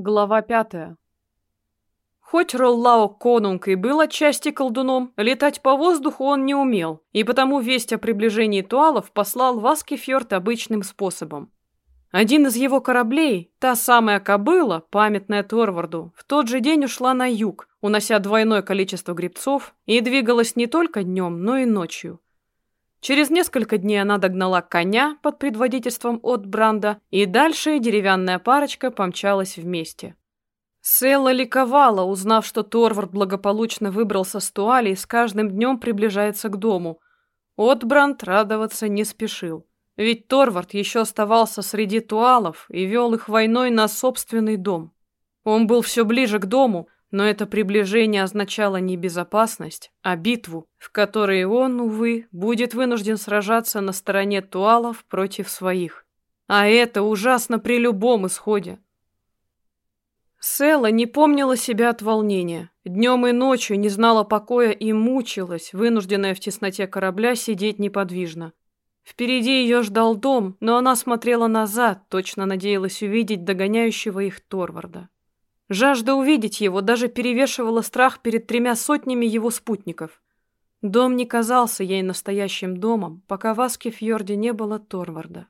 Глава пятая. Хоть Роллао Конунг и был отчасти колдуном, летать по воздуху он не умел, и потому весть о приближении туалов послал в Аскефьорд обычным способом. Один из его кораблей, та самая кобыла, памятная Торварду, в тот же день ушла на юг, унося двойное количество гребцов, и двигалась не только днем, но и ночью. Через несколько дней она догнала коня под предводительством от Бранда, и дальше деревянная парочка помчалась вместе. Селла ликовала, узнав, что Торвард благополучно выбрался с Туали и с каждым днем приближается к дому. Отбранд радоваться не спешил. Ведь Торвард еще оставался среди туалов и вел их войной на собственный дом. Он был все ближе к дому, но это приближение означало не безопасность, а битву, в которой он, увы, будет вынужден сражаться на стороне туалов против своих. А это ужасно при любом исходе. Села не помнила себя от волнения. Днем и ночью не знала покоя и мучилась, вынужденная в тесноте корабля сидеть неподвижно. Впереди ее ждал дом, но она смотрела назад, точно надеялась увидеть догоняющего их Торварда. Жажда увидеть его даже перевешивала страх перед тремя сотнями его спутников. Дом не казался ей настоящим домом, пока в Аскефьорде не было Торварда.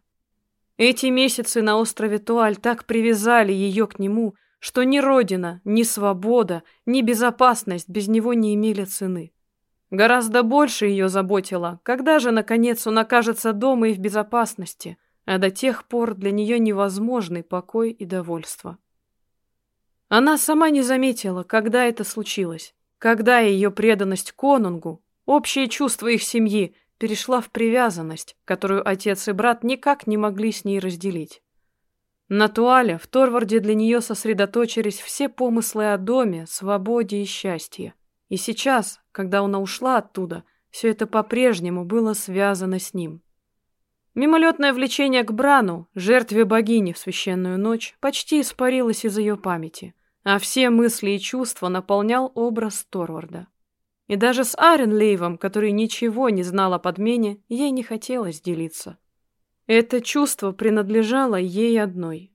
Эти месяцы на острове Туаль так привязали ее к нему, что ни родина, ни свобода, ни безопасность без него не имели цены. Гораздо больше ее заботило, когда же, наконец, он окажется дома и в безопасности, а до тех пор для нее невозможный покой и довольство. Она сама не заметила, когда это случилось, когда ее преданность конунгу, общее чувство их семьи, перешла в привязанность, которую отец и брат никак не могли с ней разделить. На Туале, в Торварде для нее сосредоточились все помыслы о доме, свободе и счастье. И сейчас, когда она ушла оттуда, все это по-прежнему было связано с ним. Мимолетное влечение к Брану, жертве богини в священную ночь, почти испарилось из ее памяти а все мысли и чувства наполнял образ Торварда. И даже с Аренлейвом, который ничего не знал о подмене, ей не хотелось делиться. Это чувство принадлежало ей одной.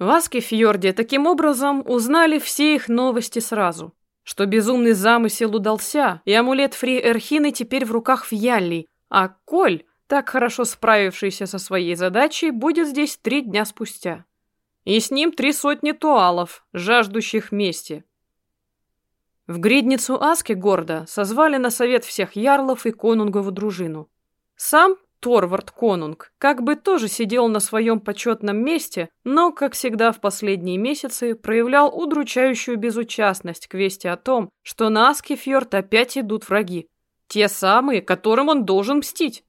В Аскефьорде таким образом узнали все их новости сразу, что безумный замысел удался, и амулет Фри Эрхины теперь в руках Фьялли, а Коль, так хорошо справившийся со своей задачей, будет здесь три дня спустя и с ним три сотни туалов, жаждущих мести. В гридницу Аски горда созвали на совет всех ярлов и конунгову дружину. Сам Торвард Конунг как бы тоже сидел на своем почетном месте, но, как всегда в последние месяцы, проявлял удручающую безучастность к вести о том, что на Аскефьорд опять идут враги. Те самые, которым он должен мстить.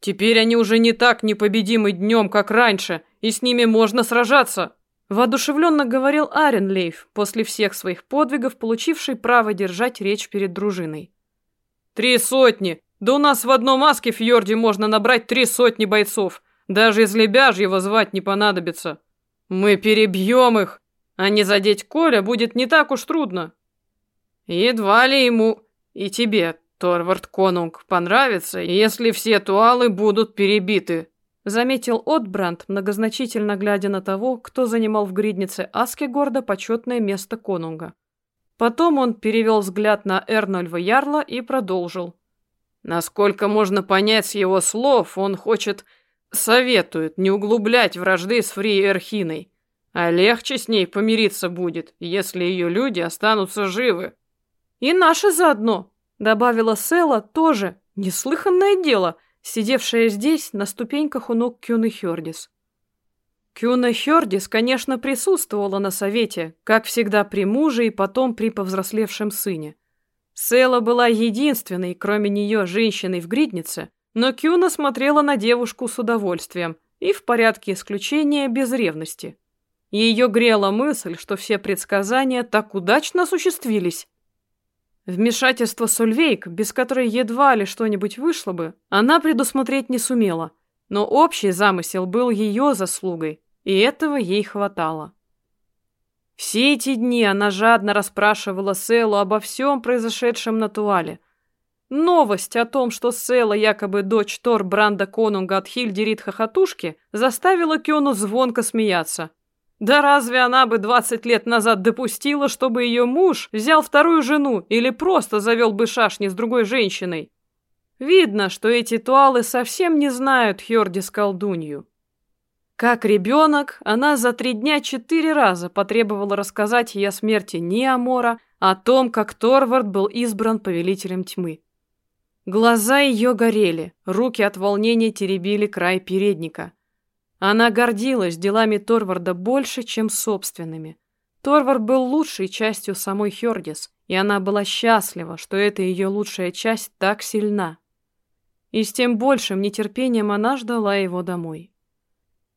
Теперь они уже не так непобедимы днем, как раньше, и с ними можно сражаться!» Воодушевленно говорил Аренлейф, после всех своих подвигов, получивший право держать речь перед дружиной. «Три сотни! Да у нас в одном маске фьорде можно набрать три сотни бойцов. Даже из Лебяжьего звать не понадобится. Мы перебьем их, а не задеть Коля будет не так уж трудно. Едва ли ему и тебе Торвард Конунг понравится, если все туалы будут перебиты», заметил Отбранд, многозначительно глядя на того, кто занимал в гриднице Аскегорда почетное место конунга. Потом он перевел взгляд на Эрнольва Ярла и продолжил. Насколько можно понять с его слов, он хочет... Советует не углублять вражды с Фри Эрхиной, а легче с ней помириться будет, если ее люди останутся живы. «И наши заодно», Добавила Села тоже, неслыханное дело, сидевшая здесь на ступеньках у ног Кюны Хёрдис. Кюна Хёрдис, конечно, присутствовала на совете, как всегда при муже и потом при повзрослевшем сыне. Села была единственной, кроме нее, женщиной в гриднице, но Кюна смотрела на девушку с удовольствием и в порядке исключения без ревности. Ее грела мысль, что все предсказания так удачно осуществились, Вмешательство Сольвейк, без которой едва ли что-нибудь вышло бы, она предусмотреть не сумела, но общий замысел был ее заслугой, и этого ей хватало. Все эти дни она жадно расспрашивала Селу обо всем произошедшем на Туале. Новость о том, что Села якобы дочь Тор Бранда Конунга от Хильдерит Хохотушки, заставила Кёну звонко смеяться. Да разве она бы 20 лет назад допустила, чтобы ее муж взял вторую жену или просто завел бы шашни с другой женщиной? Видно, что эти туалы совсем не знают Хьордис колдунью. Как ребенок, она за три дня четыре раза потребовала рассказать ей о смерти Неамора, о том, как Торвард был избран повелителем тьмы. Глаза ее горели, руки от волнения теребили край передника – она гордилась делами Торварда больше, чем собственными. Торвард был лучшей частью самой Хёрдис, и она была счастлива, что эта ее лучшая часть так сильна. И с тем большим нетерпением она ждала его домой.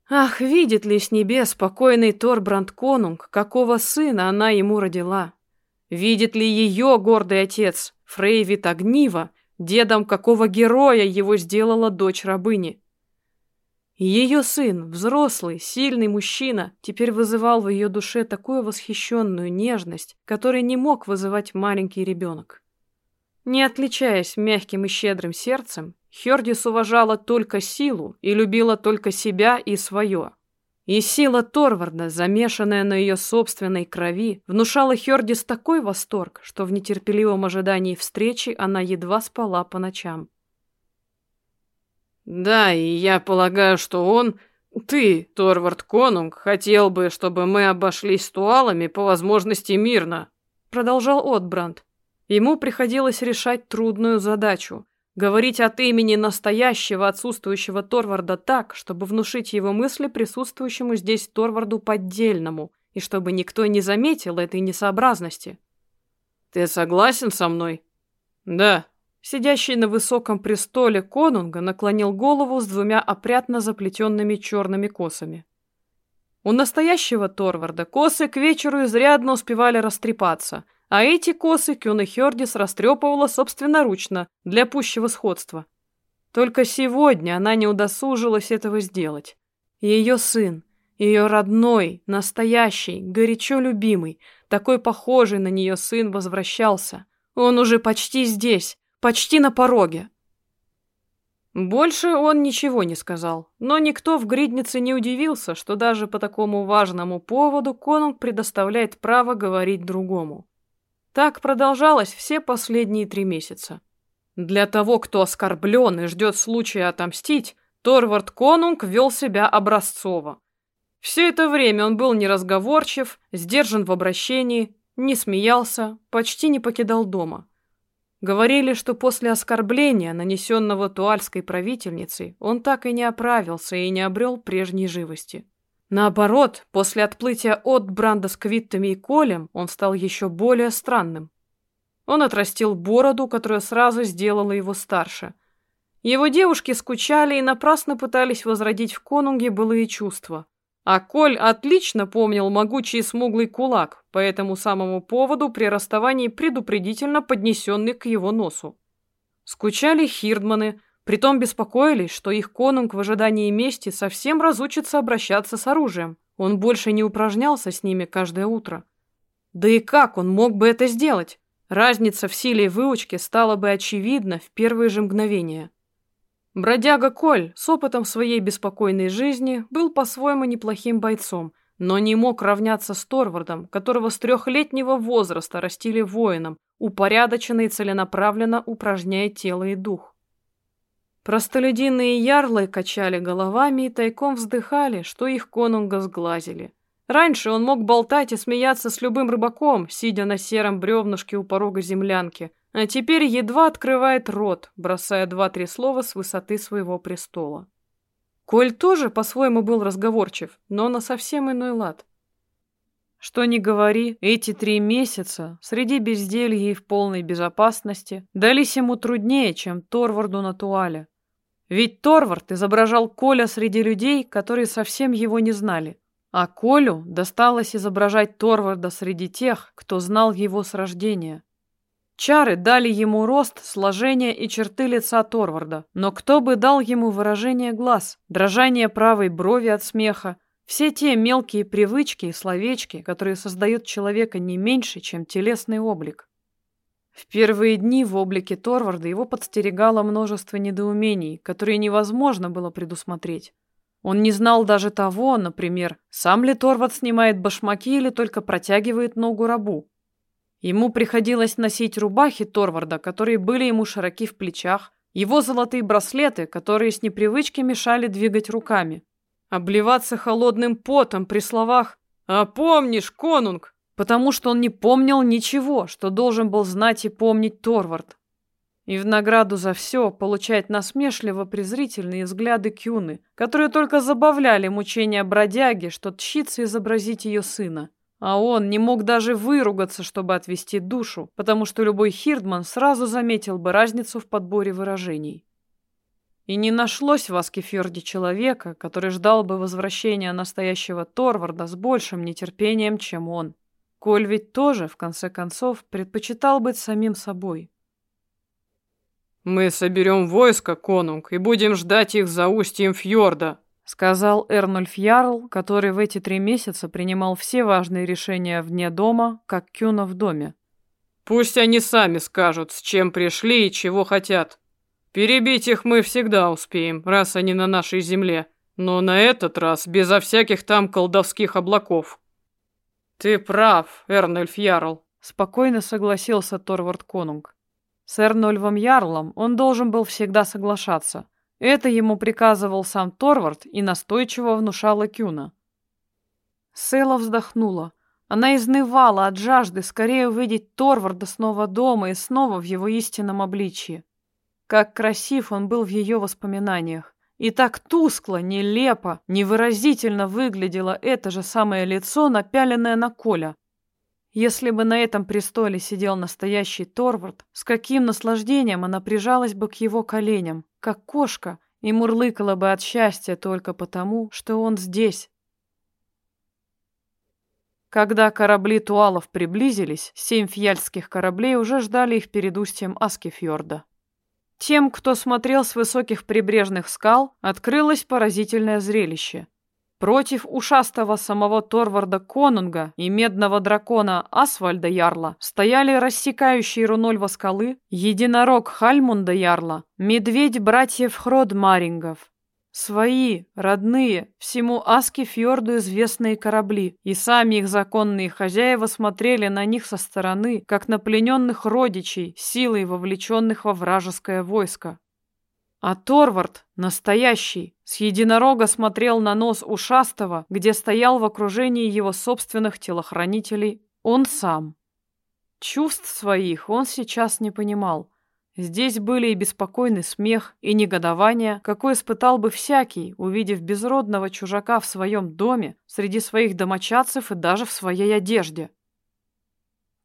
Ах, видит ли с небес спокойный Торбранд Конунг, какого сына она ему родила? Видит ли ее гордый отец, Фрейвит Огнива, дедом какого героя его сделала дочь рабыни? Ее сын, взрослый, сильный мужчина, теперь вызывал в ее душе такую восхищенную нежность, которой не мог вызывать маленький ребенок. Не отличаясь мягким и щедрым сердцем, Хердис уважала только силу и любила только себя и свое. И сила Торварда, замешанная на ее собственной крови, внушала Хердис такой восторг, что в нетерпеливом ожидании встречи она едва спала по ночам. Да, и я полагаю, что он, ты, Торвард Конунг, хотел бы, чтобы мы обошлись с туалами по возможности мирно, продолжал Отбранд. Ему приходилось решать трудную задачу говорить от имени настоящего отсутствующего Торварда так, чтобы внушить его мысли присутствующему здесь Торварду поддельному, и чтобы никто не заметил этой несообразности. Ты согласен со мной? Да, Сидящий на высоком престоле конунга наклонил голову с двумя опрятно заплетенными черными косами. У настоящего Торварда косы к вечеру изрядно успевали растрепаться, а эти косы Кюна растрепывала собственноручно для пущего сходства. Только сегодня она не удосужилась этого сделать. Ее сын, ее родной, настоящий, горячо любимый, такой похожий на нее сын возвращался. Он уже почти здесь, почти на пороге. Больше он ничего не сказал, но никто в гриднице не удивился, что даже по такому важному поводу конунг предоставляет право говорить другому. Так продолжалось все последние три месяца. Для того, кто оскорблен и ждет случая отомстить, Торвард Конунг вел себя образцово. Все это время он был неразговорчив, сдержан в обращении, не смеялся, почти не покидал дома. Говорили, что после оскорбления, нанесенного туальской правительницей, он так и не оправился и не обрел прежней живости. Наоборот, после отплытия от Бранда с Квиттами и Колем он стал еще более странным. Он отрастил бороду, которая сразу сделала его старше. Его девушки скучали и напрасно пытались возродить в конунге былые чувства. А Коль отлично помнил могучий смуглый кулак, по этому самому поводу при расставании предупредительно поднесенный к его носу. Скучали хирдманы, притом беспокоились, что их конунг в ожидании мести совсем разучится обращаться с оружием. Он больше не упражнялся с ними каждое утро. Да и как он мог бы это сделать? Разница в силе и выучке стала бы очевидна в первые же мгновения. Бродяга Коль с опытом своей беспокойной жизни был по-своему неплохим бойцом, но не мог равняться с Торвардом, которого с трехлетнего возраста растили воином, упорядоченно и целенаправленно упражняя тело и дух. Простолюдиные ярлы качали головами и тайком вздыхали, что их конунга сглазили. Раньше он мог болтать и смеяться с любым рыбаком, сидя на сером бревнышке у порога землянки, а теперь едва открывает рот, бросая два-три слова с высоты своего престола. Коль тоже по-своему был разговорчив, но на совсем иной лад. Что ни говори, эти три месяца среди безделья и в полной безопасности дались ему труднее, чем Торварду на Туале. Ведь Торвард изображал Коля среди людей, которые совсем его не знали, а Колю досталось изображать Торварда среди тех, кто знал его с рождения. Чары дали ему рост, сложение и черты лица Торварда, но кто бы дал ему выражение глаз, дрожание правой брови от смеха, все те мелкие привычки и словечки, которые создают человека не меньше, чем телесный облик. В первые дни в облике Торварда его подстерегало множество недоумений, которые невозможно было предусмотреть. Он не знал даже того, например, сам ли Торват снимает башмаки или только протягивает ногу рабу. Ему приходилось носить рубахи Торварда, которые были ему широки в плечах, его золотые браслеты, которые с непривычки мешали двигать руками. Обливаться холодным потом при словах «А помнишь, конунг?» Потому что он не помнил ничего, что должен был знать и помнить Торвард и в награду за все получать насмешливо-презрительные взгляды Кюны, которые только забавляли мучения бродяги, что тщится изобразить ее сына. А он не мог даже выругаться, чтобы отвести душу, потому что любой хирдман сразу заметил бы разницу в подборе выражений. И не нашлось в Аскефьорде человека, который ждал бы возвращения настоящего Торварда с большим нетерпением, чем он. Коль ведь тоже, в конце концов, предпочитал быть самим собой. «Мы соберем войско, конунг, и будем ждать их за устьем фьорда», сказал Эрнольф Ярл, который в эти три месяца принимал все важные решения вне дома, как Кюна в доме. «Пусть они сами скажут, с чем пришли и чего хотят. Перебить их мы всегда успеем, раз они на нашей земле, но на этот раз безо всяких там колдовских облаков». «Ты прав, Эрнольф Ярл», — спокойно согласился Торвард Конунг. С Эрнольвом Ярлом он должен был всегда соглашаться. Это ему приказывал сам Торвард и настойчиво внушала Кюна. Сэла вздохнула. Она изнывала от жажды скорее увидеть Торварда снова дома и снова в его истинном обличье. Как красив он был в ее воспоминаниях. И так тускло, нелепо, невыразительно выглядело это же самое лицо, напяленное на Коля, если бы на этом престоле сидел настоящий Торвард, с каким наслаждением она прижалась бы к его коленям, как кошка, и мурлыкала бы от счастья только потому, что он здесь. Когда корабли туалов приблизились, семь фьяльских кораблей уже ждали их перед устьем Аскефьорда. Тем, кто смотрел с высоких прибрежных скал, открылось поразительное зрелище. Против ушастого самого Торварда Конунга и медного дракона Асвальда Ярла стояли рассекающие Рунольва скалы, единорог Хальмунда Ярла, медведь братьев Хродмарингов. Свои, родные, всему Аски Фьорду известные корабли, и сами их законные хозяева смотрели на них со стороны, как на плененных родичей, силой вовлеченных во вражеское войско. А Торвард, настоящий, с единорога смотрел на нос ушастого, где стоял в окружении его собственных телохранителей он сам. Чувств своих он сейчас не понимал. Здесь были и беспокойный смех, и негодование, какой испытал бы всякий, увидев безродного чужака в своем доме, среди своих домочадцев и даже в своей одежде.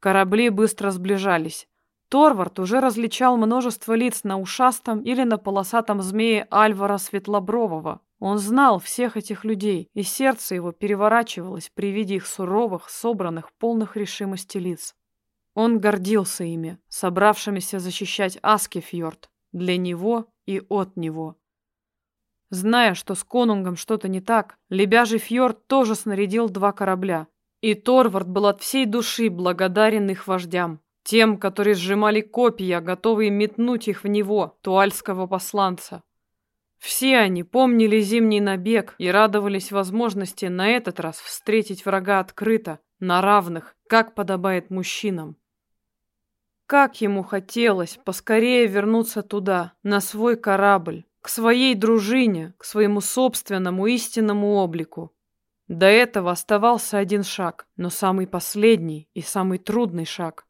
Корабли быстро сближались. Торвард уже различал множество лиц на ушастом или на полосатом змее Альвара Светлобрового. Он знал всех этих людей, и сердце его переворачивалось при виде их суровых, собранных, полных решимости лиц. Он гордился ими, собравшимися защищать Аскефьорд, для него и от него. Зная, что с конунгом что-то не так, Лебяжий фьорд тоже снарядил два корабля, и Торвард был от всей души благодарен их вождям, тем, которые сжимали копья, готовые метнуть их в него, туальского посланца. Все они помнили зимний набег и радовались возможности на этот раз встретить врага открыто, на равных, как подобает мужчинам. Как ему хотелось поскорее вернуться туда, на свой корабль, к своей дружине, к своему собственному истинному облику. До этого оставался один шаг, но самый последний и самый трудный шаг.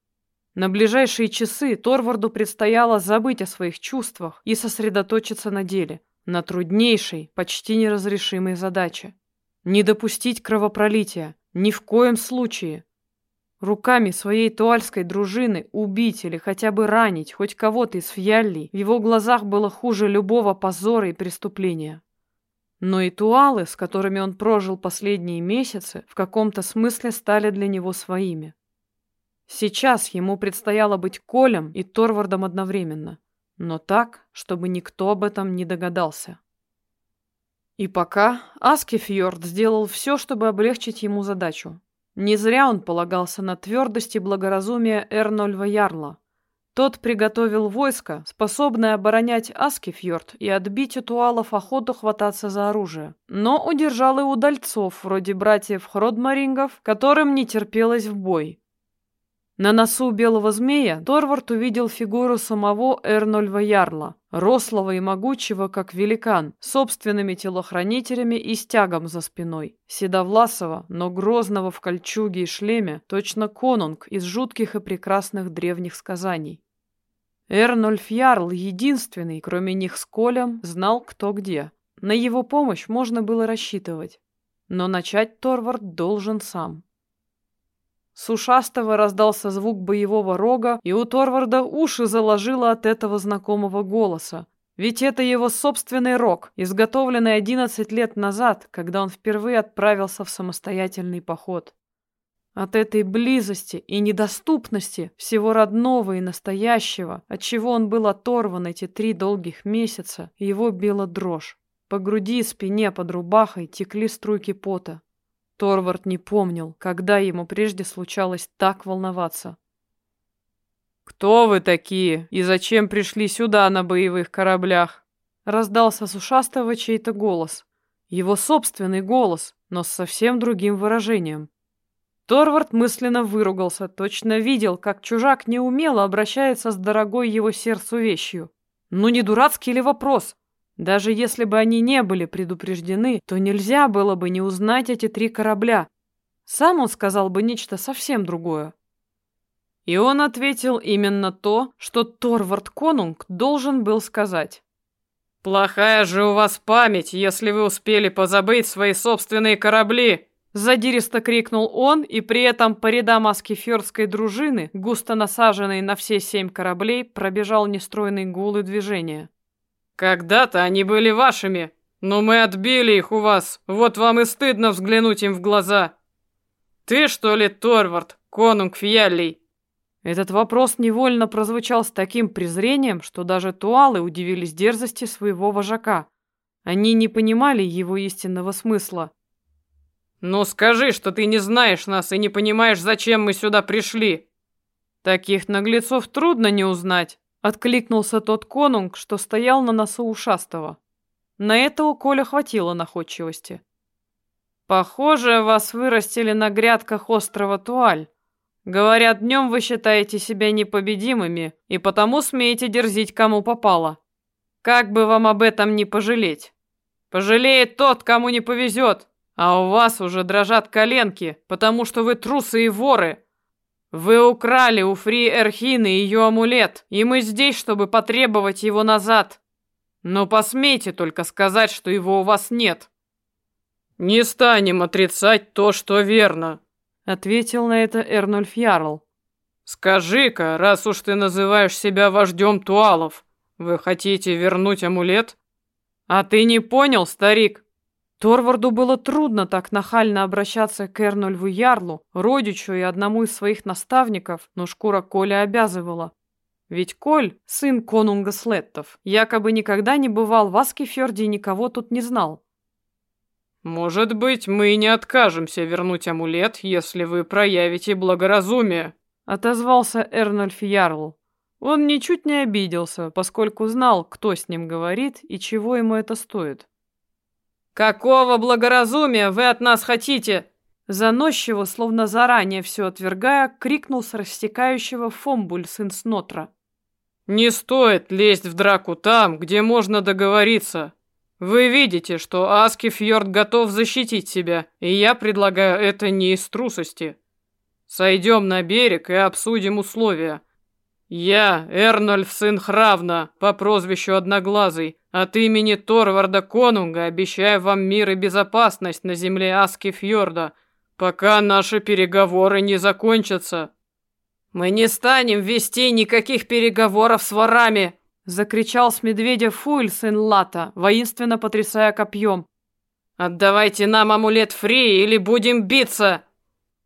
На ближайшие часы Торварду предстояло забыть о своих чувствах и сосредоточиться на деле, на труднейшей, почти неразрешимой задаче. Не допустить кровопролития, ни в коем случае. Руками своей туальской дружины убить или хотя бы ранить хоть кого-то из фьяллей в его глазах было хуже любого позора и преступления. Но и туалы, с которыми он прожил последние месяцы, в каком-то смысле стали для него своими. Сейчас ему предстояло быть Колем и Торвардом одновременно, но так, чтобы никто об этом не догадался. И пока Аскефьорд сделал все, чтобы облегчить ему задачу. Не зря он полагался на твердость и благоразумие Эрнольва Ярла. Тот приготовил войско, способное оборонять Аскифьорд и отбить у туалов охоту хвататься за оружие. Но удержал и удальцов, вроде братьев Хродмарингов, которым не терпелось в бой. На носу белого змея Торвард увидел фигуру самого Эрнольва Ярла, рослого и могучего, как великан, собственными телохранителями и стягом за спиной. Седовласого, но грозного в кольчуге и шлеме, точно конунг из жутких и прекрасных древних сказаний. Эрнольф Ярл, единственный, кроме них с Колем, знал, кто где. На его помощь можно было рассчитывать. Но начать Торвард должен сам. С ушастого раздался звук боевого рога, и у Торварда уши заложило от этого знакомого голоса. Ведь это его собственный рог, изготовленный одиннадцать лет назад, когда он впервые отправился в самостоятельный поход. От этой близости и недоступности всего родного и настоящего, от чего он был оторван эти три долгих месяца, его била дрожь. По груди и спине под рубахой текли струйки пота. Торвард не помнил, когда ему прежде случалось так волноваться. «Кто вы такие и зачем пришли сюда на боевых кораблях?» Раздался с ушастого чей-то голос. Его собственный голос, но с совсем другим выражением. Торвард мысленно выругался, точно видел, как чужак неумело обращается с дорогой его сердцу вещью. Ну не дурацкий ли вопрос? Даже если бы они не были предупреждены, то нельзя было бы не узнать эти три корабля. Сам он сказал бы нечто совсем другое. И он ответил именно то, что Торвард Конунг должен был сказать. «Плохая же у вас память, если вы успели позабыть свои собственные корабли!» Задиристо крикнул он, и при этом по рядам аскиферской дружины, густо насаженной на все семь кораблей, пробежал нестройный гул и движение. Когда-то они были вашими, но мы отбили их у вас. Вот вам и стыдно взглянуть им в глаза. Ты что ли, Торвард, конунг Фьяллий? Этот вопрос невольно прозвучал с таким презрением, что даже туалы удивились дерзости своего вожака. Они не понимали его истинного смысла. «Ну скажи, что ты не знаешь нас и не понимаешь, зачем мы сюда пришли!» «Таких наглецов трудно не узнать», Откликнулся тот конунг, что стоял на носу ушастого. На это у Коля хватило находчивости. «Похоже, вас вырастили на грядках острова Туаль. Говорят, днем вы считаете себя непобедимыми и потому смеете дерзить кому попало. Как бы вам об этом не пожалеть? Пожалеет тот, кому не повезет, а у вас уже дрожат коленки, потому что вы трусы и воры, вы украли у Фри Эрхины ее амулет, и мы здесь, чтобы потребовать его назад. Но посмейте только сказать, что его у вас нет. Не станем отрицать то, что верно, ответил на это Эрнольф Ярл. Скажи-ка, раз уж ты называешь себя вождем туалов, вы хотите вернуть амулет? А ты не понял, старик? Торварду было трудно так нахально обращаться к Эрнольву Ярлу, родичу и одному из своих наставников, но шкура Коля обязывала. Ведь Коль, сын конунга Слеттов, якобы никогда не бывал в Аскефьорде и никого тут не знал. «Может быть, мы и не откажемся вернуть амулет, если вы проявите благоразумие», — отозвался Эрнольф Ярл. Он ничуть не обиделся, поскольку знал, кто с ним говорит и чего ему это стоит. «Какого благоразумия вы от нас хотите?» Заносчиво, словно заранее все отвергая, крикнул с растекающего Фомбуль сын Снотра. «Не стоит лезть в драку там, где можно договориться. Вы видите, что Аски Фьорд готов защитить себя, и я предлагаю это не из трусости. Сойдем на берег и обсудим условия. Я, Эрнольф, сын Хравна, по прозвищу Одноглазый, от имени Торварда Конунга обещаю вам мир и безопасность на земле Аски Фьорда, пока наши переговоры не закончатся. Мы не станем вести никаких переговоров с ворами, закричал с медведя Фуэль сын Лата, воинственно потрясая копьем. Отдавайте нам амулет Фри или будем биться.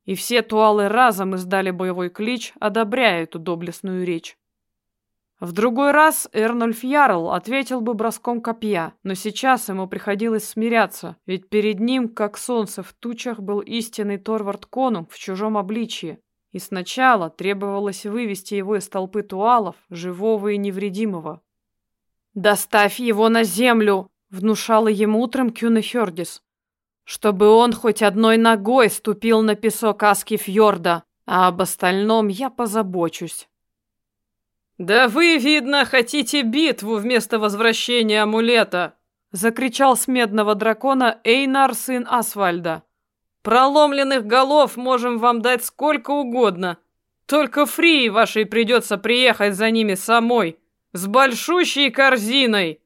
И все туалы разом издали боевой клич, одобряя эту доблестную речь. В другой раз Эрнольф Ярл ответил бы броском копья, но сейчас ему приходилось смиряться, ведь перед ним, как солнце в тучах, был истинный Торвард Конунг в чужом обличье. и сначала требовалось вывести его из толпы туалов, живого и невредимого. «Доставь его на землю!» — внушала ему утром Кюна Хёрдис. «Чтобы он хоть одной ногой ступил на песок Аски Фьорда, а об остальном я позабочусь». «Да вы, видно, хотите битву вместо возвращения амулета!» — закричал с медного дракона Эйнар, сын Асвальда. «Проломленных голов можем вам дать сколько угодно. Только Фрии вашей придется приехать за ними самой, с большущей корзиной!»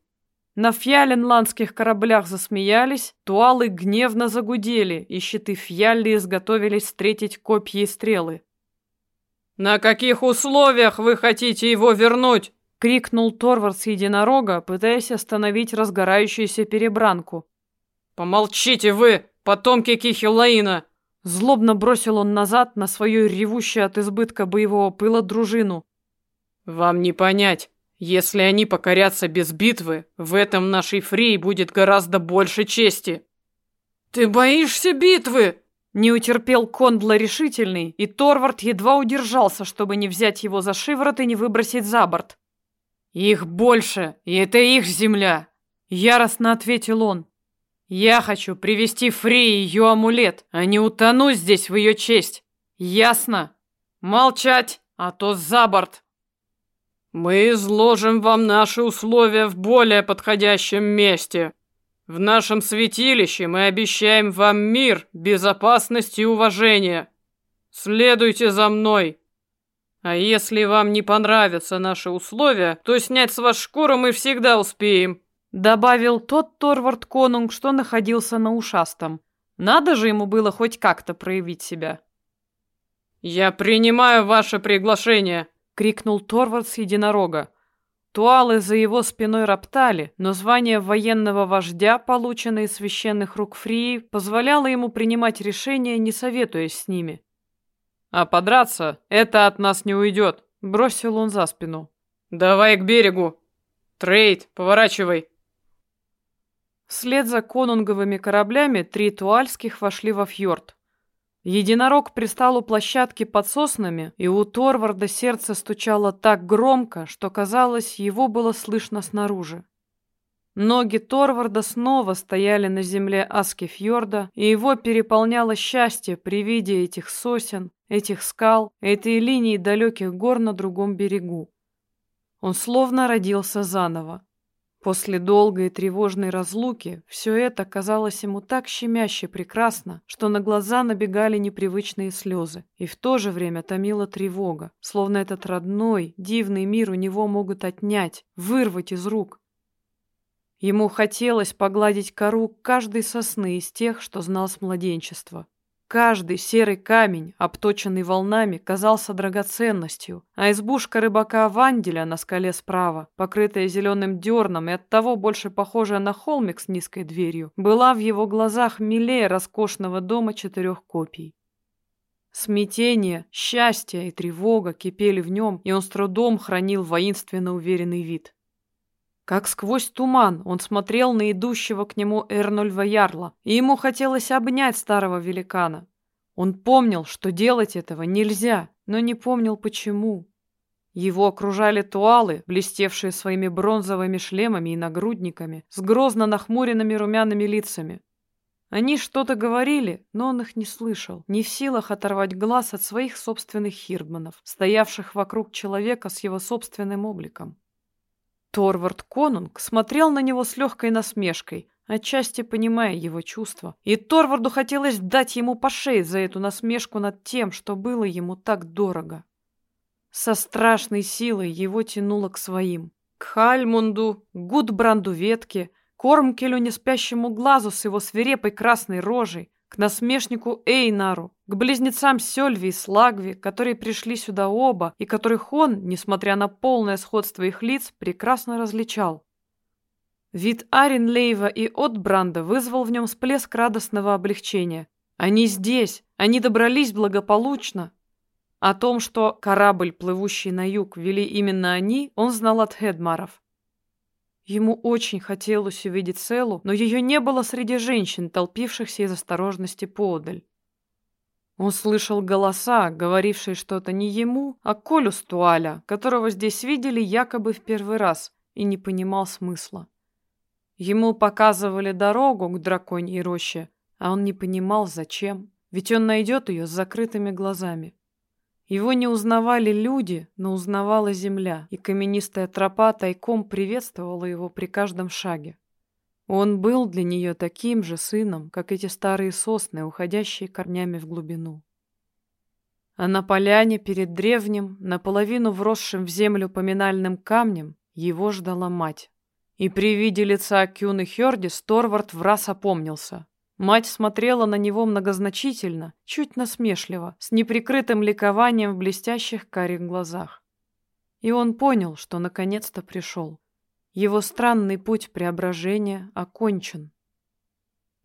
На фьяленландских кораблях засмеялись, туалы гневно загудели, и щиты фьялли изготовились встретить копья и стрелы. «На каких условиях вы хотите его вернуть?» — крикнул Торвард с единорога, пытаясь остановить разгорающуюся перебранку. «Помолчите вы, потомки Кихилаина!» Злобно бросил он назад на свою ревущую от избытка боевого пыла дружину. «Вам не понять. Если они покорятся без битвы, в этом нашей Фрии будет гораздо больше чести». «Ты боишься битвы?» Не утерпел Кондла решительный, и Торвард едва удержался, чтобы не взять его за шиворот и не выбросить за борт. «Их больше, и это их земля!» Яростно ответил он. «Я хочу привести Фрии ее амулет, а не утону здесь в ее честь. Ясно? Молчать, а то за борт!» «Мы изложим вам наши условия в более подходящем месте», в нашем святилище мы обещаем вам мир, безопасность и уважение. Следуйте за мной. А если вам не понравятся наши условия, то снять с вас шкуру мы всегда успеем», добавил тот Торвард Конунг, что находился на ушастом. Надо же ему было хоть как-то проявить себя. «Я принимаю ваше приглашение!» — крикнул Торвард с единорога. Туалы за его спиной роптали, но звание военного вождя, полученное из священных рук Фрии, позволяло ему принимать решения, не советуясь с ними. «А подраться это от нас не уйдет», — бросил он за спину. «Давай к берегу! Трейд, поворачивай!» Вслед за конунговыми кораблями три туальских вошли во фьорд. Единорог пристал у площадки под соснами, и у Торварда сердце стучало так громко, что, казалось, его было слышно снаружи. Ноги Торварда снова стояли на земле Аскефьорда, и его переполняло счастье при виде этих сосен, этих скал, этой линии далеких гор на другом берегу. Он словно родился заново. После долгой и тревожной разлуки все это казалось ему так щемяще прекрасно, что на глаза набегали непривычные слезы, и в то же время томила тревога, словно этот родной, дивный мир у него могут отнять, вырвать из рук. Ему хотелось погладить кору каждой сосны из тех, что знал с младенчества, Каждый серый камень, обточенный волнами, казался драгоценностью, а избушка рыбака Ванделя на скале справа, покрытая зеленым дерном и оттого больше похожая на холмик с низкой дверью, была в его глазах милее роскошного дома четырех копий. Смятение, счастье и тревога кипели в нем, и он с трудом хранил воинственно уверенный вид. Как сквозь туман он смотрел на идущего к нему Эрнольва Ярла, и ему хотелось обнять старого великана. Он помнил, что делать этого нельзя, но не помнил почему. Его окружали туалы, блестевшие своими бронзовыми шлемами и нагрудниками, с грозно нахмуренными румяными лицами. Они что-то говорили, но он их не слышал, не в силах оторвать глаз от своих собственных хирдманов, стоявших вокруг человека с его собственным обликом. Торвард Конунг смотрел на него с легкой насмешкой, отчасти понимая его чувства. И Торварду хотелось дать ему по шее за эту насмешку над тем, что было ему так дорого. Со страшной силой его тянуло к своим. К Хальмунду, Гудбранду Ветке, Кормкелю неспящему глазу с его свирепой красной рожей, к насмешнику Эйнару, к близнецам Сёльви и Слагви, которые пришли сюда оба, и которых он, несмотря на полное сходство их лиц, прекрасно различал. Вид Аренлейва и Отбранда вызвал в нем всплеск радостного облегчения. Они здесь, они добрались благополучно. О том, что корабль, плывущий на юг, вели именно они, он знал от Хедмаров. Ему очень хотелось увидеть Селу, но ее не было среди женщин, толпившихся из осторожности поодаль. Он слышал голоса, говорившие что-то не ему, а Колю Стуаля, которого здесь видели якобы в первый раз, и не понимал смысла. Ему показывали дорогу к драконьей роще, а он не понимал, зачем, ведь он найдет ее с закрытыми глазами. Его не узнавали люди, но узнавала земля, и каменистая тропа тайком приветствовала его при каждом шаге. Он был для нее таким же сыном, как эти старые сосны, уходящие корнями в глубину. А на поляне перед древним, наполовину вросшим в землю поминальным камнем, его ждала мать. И при виде лица Кюны Хёрди Торвард враз опомнился. Мать смотрела на него многозначительно, чуть насмешливо, с неприкрытым ликованием в блестящих карих глазах. И он понял, что наконец-то пришел. Его странный путь преображения окончен.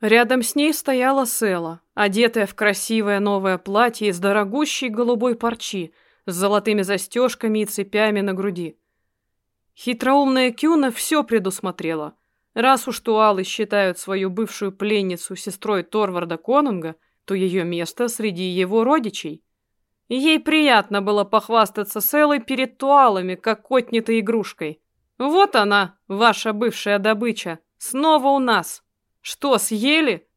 Рядом с ней стояла Села, одетая в красивое новое платье из дорогущей голубой парчи с золотыми застежками и цепями на груди. Хитроумная Кюна все предусмотрела. Раз уж туалы считают свою бывшую пленницу сестрой Торварда Конунга, то ее место среди его родичей. ей приятно было похвастаться Селой перед туалами, как отнятой игрушкой. Вот она, ваша бывшая добыча, снова у нас. Что, съели?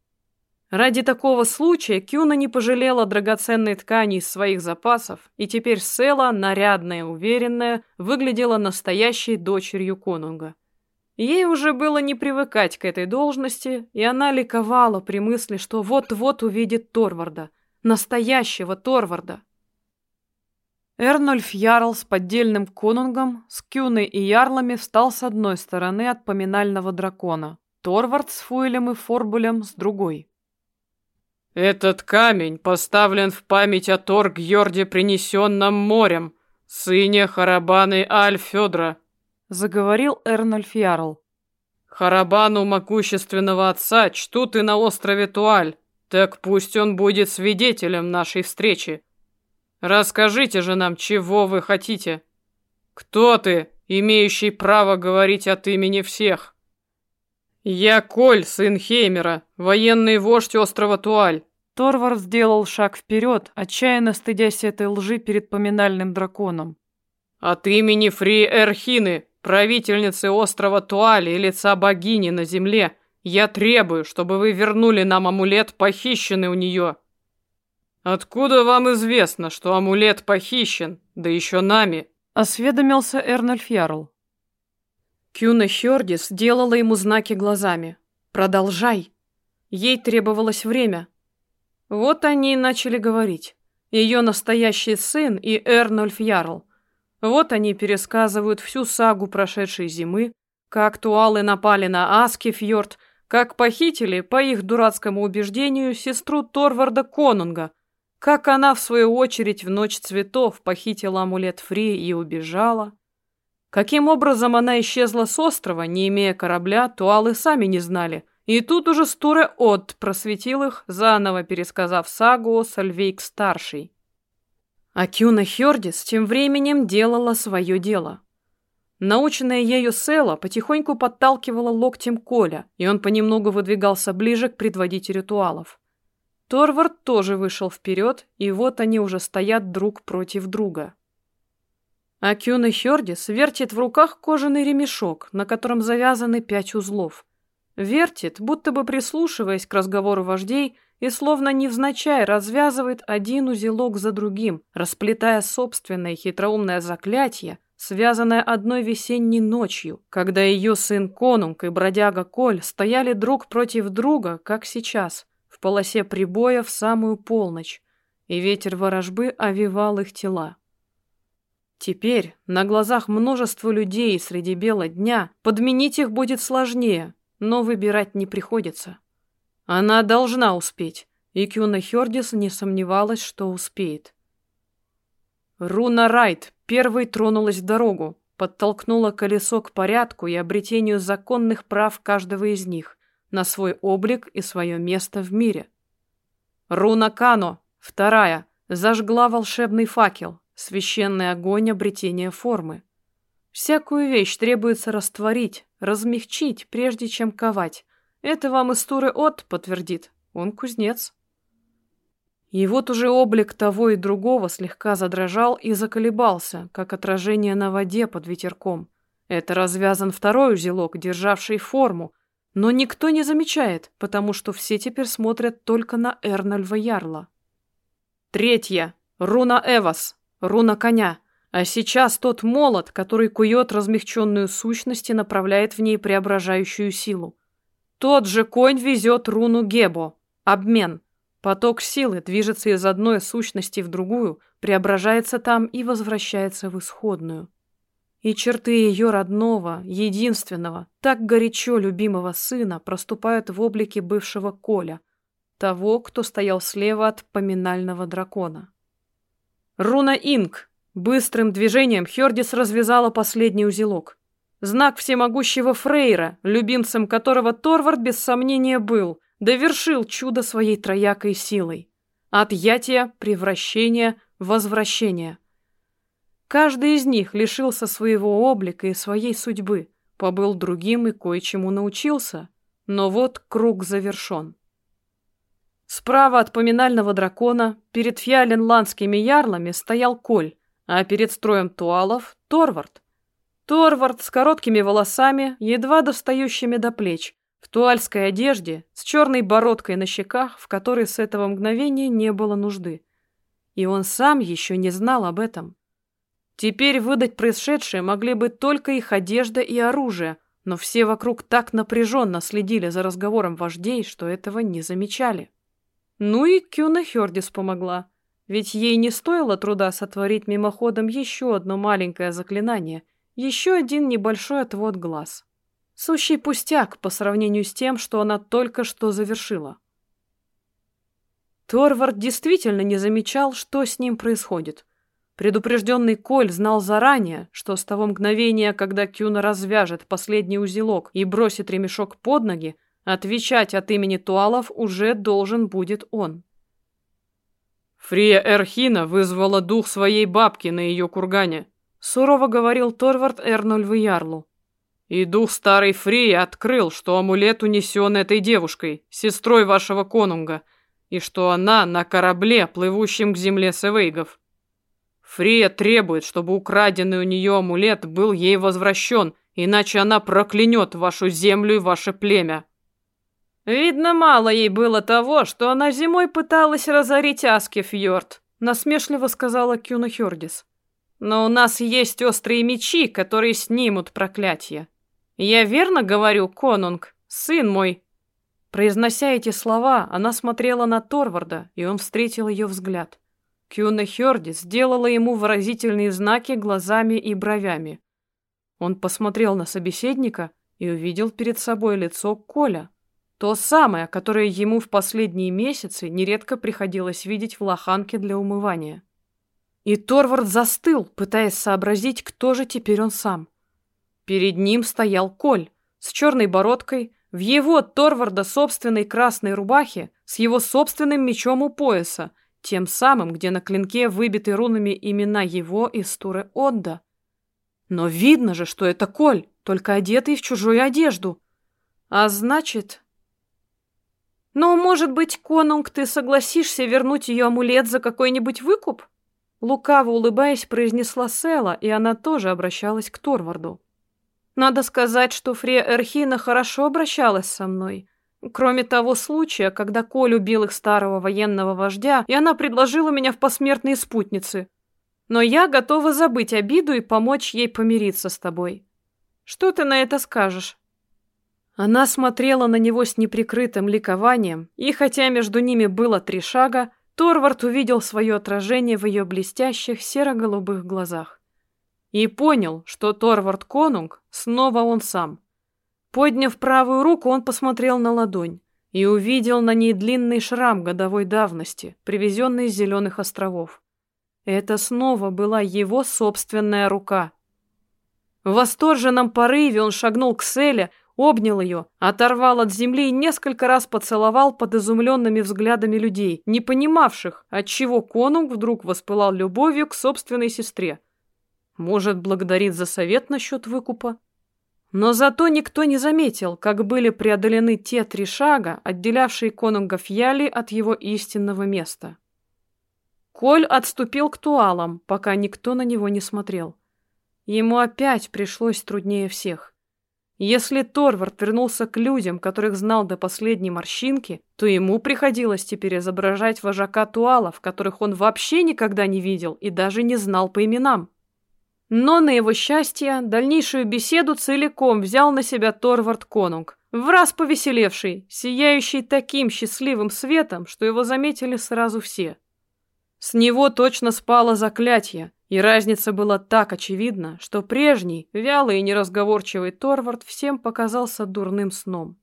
Ради такого случая Кюна не пожалела драгоценной ткани из своих запасов, и теперь Села, нарядная, уверенная, выглядела настоящей дочерью конунга. Ей уже было не привыкать к этой должности, и она ликовала при мысли, что вот-вот увидит Торварда, настоящего Торварда. Эрнольф Ярл с поддельным конунгом, с Кюной и Ярлами встал с одной стороны от поминального дракона, Торвард с Фуэлем и Форбулем с другой. Этот камень поставлен в память о Торг-Йорде, принесенном морем, сыне Харабаны Аль-Федра, — заговорил Эрнольф Ярл. Харабану могущественного отца чтут и на острове Туаль, так пусть он будет свидетелем нашей встречи. Расскажите же нам, чего вы хотите. Кто ты, имеющий право говорить от имени всех? «Я Коль, сын Хеймера, военный вождь острова Туаль». Торвар сделал шаг вперед, отчаянно стыдясь этой лжи перед поминальным драконом. «От имени Фри Эрхины, правительницы острова Туаль и лица богини на земле, я требую, чтобы вы вернули нам амулет, похищенный у нее». «Откуда вам известно, что амулет похищен, да еще нами?» — осведомился Эрнольф Ярл. Кюна Хёрдис делала ему знаки глазами. «Продолжай!» Ей требовалось время. Вот они и начали говорить. Ее настоящий сын и Эрнольф Ярл. Вот они пересказывают всю сагу прошедшей зимы, как туалы напали на Аскифьорд, как похитили, по их дурацкому убеждению, сестру Торварда Конунга, как она, в свою очередь, в ночь цветов похитила амулет Фри и убежала. Каким образом она исчезла с острова, не имея корабля, туалы сами не знали. И тут уже Стуре От просветил их, заново пересказав сагу о Сальвейк-старший. А Кюна Хёрдис тем временем делала свое дело. Наученная ею Села потихоньку подталкивала локтем Коля, и он понемногу выдвигался ближе к предводителю ритуалов. Торвард тоже вышел вперед, и вот они уже стоят друг против друга. А Кюна Хёрдис вертит в руках кожаный ремешок, на котором завязаны пять узлов. Вертит, будто бы прислушиваясь к разговору вождей, и словно невзначай развязывает один узелок за другим, расплетая собственное хитроумное заклятие, связанное одной весенней ночью, когда ее сын Конунг и бродяга Коль стояли друг против друга, как сейчас, в полосе прибоя в самую полночь, и ветер ворожбы овивал их тела. Теперь, на глазах множества людей среди бела дня, подменить их будет сложнее, но выбирать не приходится. Она должна успеть, и Кюна Хёрдис не сомневалась, что успеет. Руна Райт первой тронулась в дорогу, подтолкнула колесо к порядку и обретению законных прав каждого из них на свой облик и свое место в мире. Руна Кано, вторая, зажгла волшебный факел, Священный огонь обретения формы. Всякую вещь требуется растворить, размягчить, прежде чем ковать. Это вам из От подтвердит. Он кузнец. И вот уже облик того и другого слегка задрожал и заколебался, как отражение на воде под ветерком. Это развязан второй узелок, державший форму, но никто не замечает, потому что все теперь смотрят только на Эрнольва Ярла. Третья. Руна Эвас. Руна коня. А сейчас тот молот, который кует размягченную сущность и направляет в ней преображающую силу. Тот же конь везет руну Гебо. Обмен. Поток силы движется из одной сущности в другую, преображается там и возвращается в исходную. И черты ее родного, единственного, так горячо любимого сына проступают в облике бывшего Коля, того, кто стоял слева от поминального дракона. Руна Инк. Быстрым движением Хердис развязала последний узелок. Знак всемогущего Фрейра, любимцем которого Торвард без сомнения был, довершил чудо своей троякой силой. Отъятие, превращение, возвращение. Каждый из них лишился своего облика и своей судьбы, побыл другим и кое-чему научился, но вот круг завершен. Справа от поминального дракона, перед фьяленландскими ярлами, стоял Коль, а перед строем туалов — Торвард. Торвард с короткими волосами, едва достающими до плеч, в туальской одежде, с черной бородкой на щеках, в которой с этого мгновения не было нужды. И он сам еще не знал об этом. Теперь выдать происшедшее могли бы только их одежда и оружие, но все вокруг так напряженно следили за разговором вождей, что этого не замечали. Ну и Кюна Хёрдис помогла, ведь ей не стоило труда сотворить мимоходом еще одно маленькое заклинание, еще один небольшой отвод глаз. Сущий пустяк по сравнению с тем, что она только что завершила. Торвард действительно не замечал, что с ним происходит. Предупрежденный Коль знал заранее, что с того мгновения, когда Кюна развяжет последний узелок и бросит ремешок под ноги, Отвечать от имени Туалов уже должен будет он. Фрия Эрхина вызвала дух своей бабки на ее кургане, сурово говорил Торвард Эрнольву Ярлу. И дух старой Фрии открыл, что амулет унесен этой девушкой, сестрой вашего конунга, и что она на корабле, плывущем к земле Севейгов. Фрия требует, чтобы украденный у нее амулет был ей возвращен, иначе она проклянет вашу землю и ваше племя. Видно, мало ей было того, что она зимой пыталась разорить Аскефьорд, насмешливо сказала Кюна Хёрдис. Но у нас есть острые мечи, которые снимут проклятие. Я верно говорю, конунг, сын мой? Произнося эти слова, она смотрела на Торварда, и он встретил ее взгляд. Кюна Хёрдис сделала ему выразительные знаки глазами и бровями. Он посмотрел на собеседника и увидел перед собой лицо Коля. То самое, которое ему в последние месяцы нередко приходилось видеть в лоханке для умывания. И Торвард застыл, пытаясь сообразить, кто же теперь он сам. Перед ним стоял Коль с черной бородкой, в его Торварда собственной красной рубахе, с его собственным мечом у пояса, тем самым, где на клинке выбиты рунами имена его и Стуры Отда. Но видно же, что это Коль, только одетый в чужую одежду. А значит, но, может быть, конунг, ты согласишься вернуть ее амулет за какой-нибудь выкуп? Лукаво улыбаясь, произнесла Села, и она тоже обращалась к Торварду. Надо сказать, что Фрея Эрхина хорошо обращалась со мной. Кроме того случая, когда Коль убил их старого военного вождя, и она предложила меня в посмертные спутницы. Но я готова забыть обиду и помочь ей помириться с тобой. Что ты на это скажешь? Она смотрела на него с неприкрытым ликованием, и хотя между ними было три шага, Торвард увидел свое отражение в ее блестящих серо-голубых глазах. И понял, что Торвард Конунг снова он сам. Подняв правую руку, он посмотрел на ладонь и увидел на ней длинный шрам годовой давности, привезенный из Зеленых островов. Это снова была его собственная рука. В восторженном порыве он шагнул к Селе, обнял ее, оторвал от земли и несколько раз поцеловал под изумленными взглядами людей, не понимавших, отчего конунг вдруг воспылал любовью к собственной сестре. Может, благодарит за совет насчет выкупа? Но зато никто не заметил, как были преодолены те три шага, отделявшие конунга Фьяли от его истинного места. Коль отступил к туалам, пока никто на него не смотрел. Ему опять пришлось труднее всех. Если Торвард вернулся к людям, которых знал до последней морщинки, то ему приходилось теперь изображать вожака туалов, которых он вообще никогда не видел и даже не знал по именам. Но на его счастье дальнейшую беседу целиком взял на себя Торвард Конунг, в раз повеселевший, сияющий таким счастливым светом, что его заметили сразу все. С него точно спало заклятие, и разница была так очевидна, что прежний, вялый и неразговорчивый Торвард всем показался дурным сном.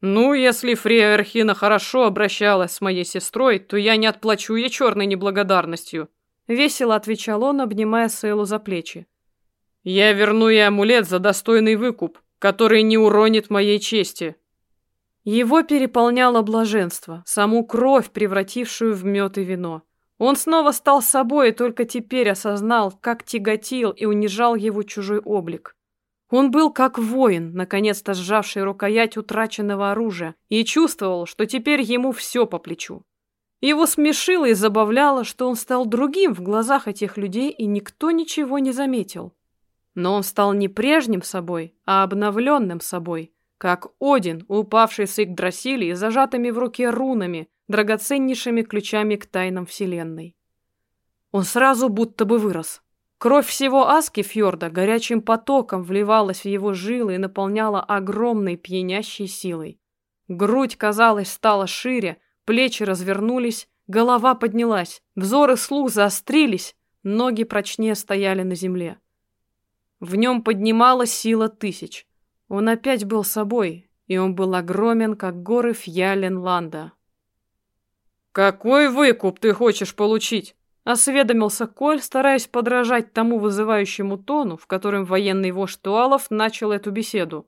«Ну, если Фрея Эрхина хорошо обращалась с моей сестрой, то я не отплачу ей черной неблагодарностью», — весело отвечал он, обнимая Сейлу за плечи. «Я верну ей амулет за достойный выкуп, который не уронит моей чести». Его переполняло блаженство, саму кровь, превратившую в мед и вино. Он снова стал собой и только теперь осознал, как тяготил и унижал его чужой облик. Он был как воин, наконец-то сжавший рукоять утраченного оружия, и чувствовал, что теперь ему все по плечу. Его смешило и забавляло, что он стал другим в глазах этих людей, и никто ничего не заметил. Но он стал не прежним собой, а обновленным собой, как Один, упавший с Игдрасили и зажатыми в руке рунами, драгоценнейшими ключами к тайнам Вселенной. Он сразу будто бы вырос. Кровь всего Аски Фьорда горячим потоком вливалась в его жилы и наполняла огромной пьянящей силой. Грудь, казалось, стала шире, плечи развернулись, голова поднялась, взоры слух заострились, ноги прочнее стояли на земле. В нем поднималась сила тысяч. Он опять был собой, и он был огромен, как горы Фьяленланда. «Какой выкуп ты хочешь получить?» — осведомился Коль, стараясь подражать тому вызывающему тону, в котором военный вождь Туалов начал эту беседу.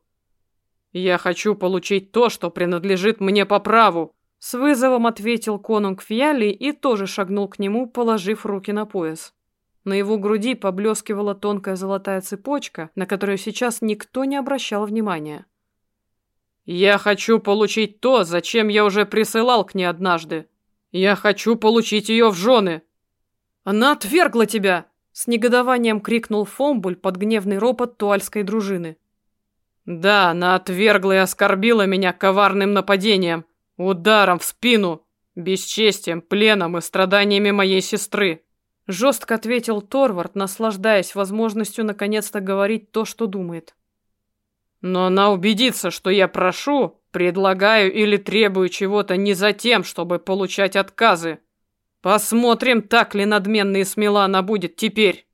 «Я хочу получить то, что принадлежит мне по праву», — с вызовом ответил конунг Фьяли и тоже шагнул к нему, положив руки на пояс. На его груди поблескивала тонкая золотая цепочка, на которую сейчас никто не обращал внимания. «Я хочу получить то, зачем я уже присылал к ней однажды», «Я хочу получить ее в жены!» «Она отвергла тебя!» С негодованием крикнул Фомбуль под гневный ропот туальской дружины. «Да, она отвергла и оскорбила меня коварным нападением, ударом в спину, бесчестием, пленом и страданиями моей сестры!» Жестко ответил Торвард, наслаждаясь возможностью наконец-то говорить то, что думает. «Но она убедится, что я прошу, Предлагаю или требую чего-то не за тем, чтобы получать отказы. Посмотрим, так ли надменна и смела она будет теперь.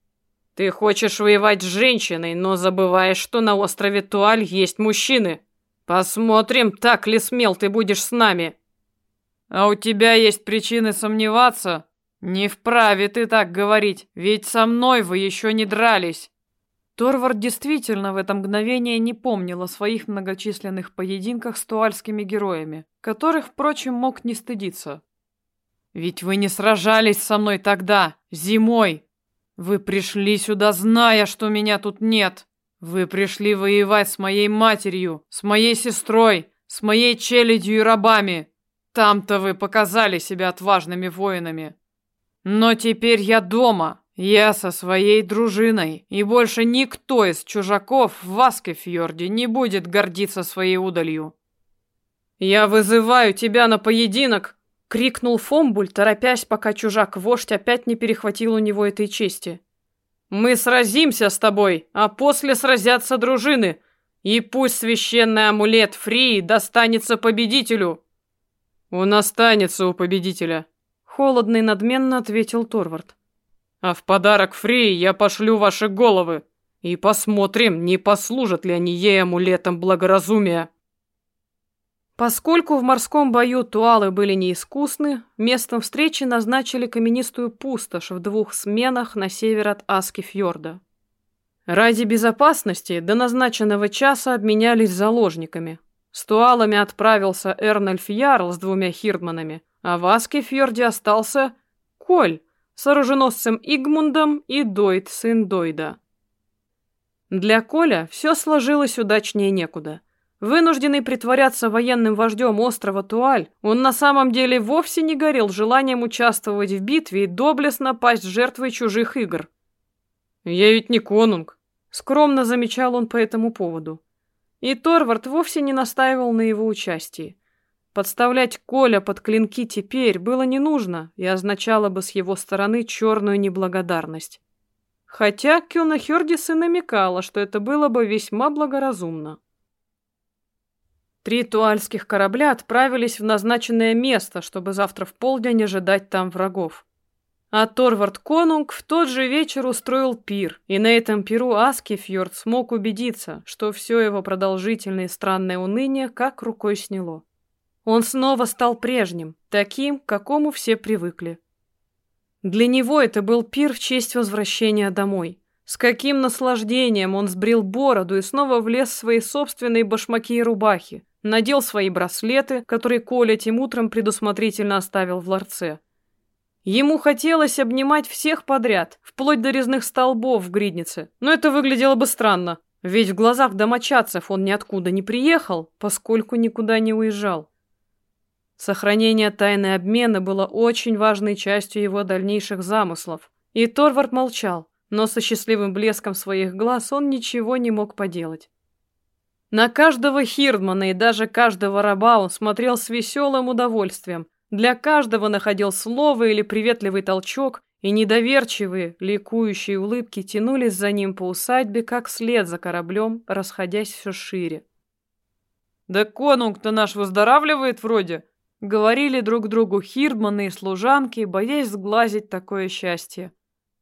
Ты хочешь воевать с женщиной, но забываешь, что на острове Туаль есть мужчины. Посмотрим, так ли смел ты будешь с нами. А у тебя есть причины сомневаться? Не вправе ты так говорить, ведь со мной вы еще не дрались. Торвард действительно в это мгновение не помнил о своих многочисленных поединках с туальскими героями, которых, впрочем, мог не стыдиться. «Ведь вы не сражались со мной тогда, зимой. Вы пришли сюда, зная, что меня тут нет. Вы пришли воевать с моей матерью, с моей сестрой, с моей челядью и рабами. Там-то вы показали себя отважными воинами. Но теперь я дома, я со своей дружиной, и больше никто из чужаков в Аскефьорде не будет гордиться своей удалью. Я вызываю тебя на поединок, крикнул Фомбуль, торопясь, пока чужак-вождь опять не перехватил у него этой чести. Мы сразимся с тобой, а после сразятся дружины, и пусть священный амулет Фрии достанется победителю. Он останется у победителя, холодно и надменно ответил Торвард. А в подарок Фрей я пошлю ваши головы. И посмотрим, не послужат ли они ей амулетом благоразумия. Поскольку в морском бою туалы были неискусны, местом встречи назначили каменистую пустошь в двух сменах на север от Аски-фьорда. Ради безопасности до назначенного часа обменялись заложниками. С туалами отправился Эрнольф Ярл с двумя хирдманами, а в Аски-фьорде остался Коль, с оруженосцем Игмундом и Дойд, сын Дойда. Для Коля все сложилось удачнее некуда. Вынужденный притворяться военным вождем острова Туаль, он на самом деле вовсе не горел желанием участвовать в битве и доблестно пасть жертвой чужих игр. «Я ведь не конунг», — скромно замечал он по этому поводу. И Торвард вовсе не настаивал на его участии. Подставлять Коля под клинки теперь было не нужно и означало бы с его стороны черную неблагодарность. Хотя Кюна Хёрдис и намекала, что это было бы весьма благоразумно. Три туальских корабля отправились в назначенное место, чтобы завтра в полдень ожидать там врагов. А Торвард Конунг в тот же вечер устроил пир, и на этом пиру Аскифьорд смог убедиться, что все его продолжительное и странное уныние как рукой сняло. Он снова стал прежним, таким, к какому все привыкли. Для него это был пир в честь возвращения домой. С каким наслаждением он сбрил бороду и снова влез в свои собственные башмаки и рубахи, надел свои браслеты, которые Коля тем утром предусмотрительно оставил в ларце. Ему хотелось обнимать всех подряд, вплоть до резных столбов в гриднице, но это выглядело бы странно, ведь в глазах домочадцев он ниоткуда не приехал, поскольку никуда не уезжал. Сохранение тайны обмена было очень важной частью его дальнейших замыслов. И Торвард молчал, но со счастливым блеском своих глаз он ничего не мог поделать. На каждого Хирдмана и даже каждого раба он смотрел с веселым удовольствием. Для каждого находил слово или приветливый толчок, и недоверчивые, ликующие улыбки тянулись за ним по усадьбе, как след за кораблем, расходясь все шире. «Да конунг-то наш выздоравливает вроде», Говорили друг другу хирдманы и служанки, боясь сглазить такое счастье.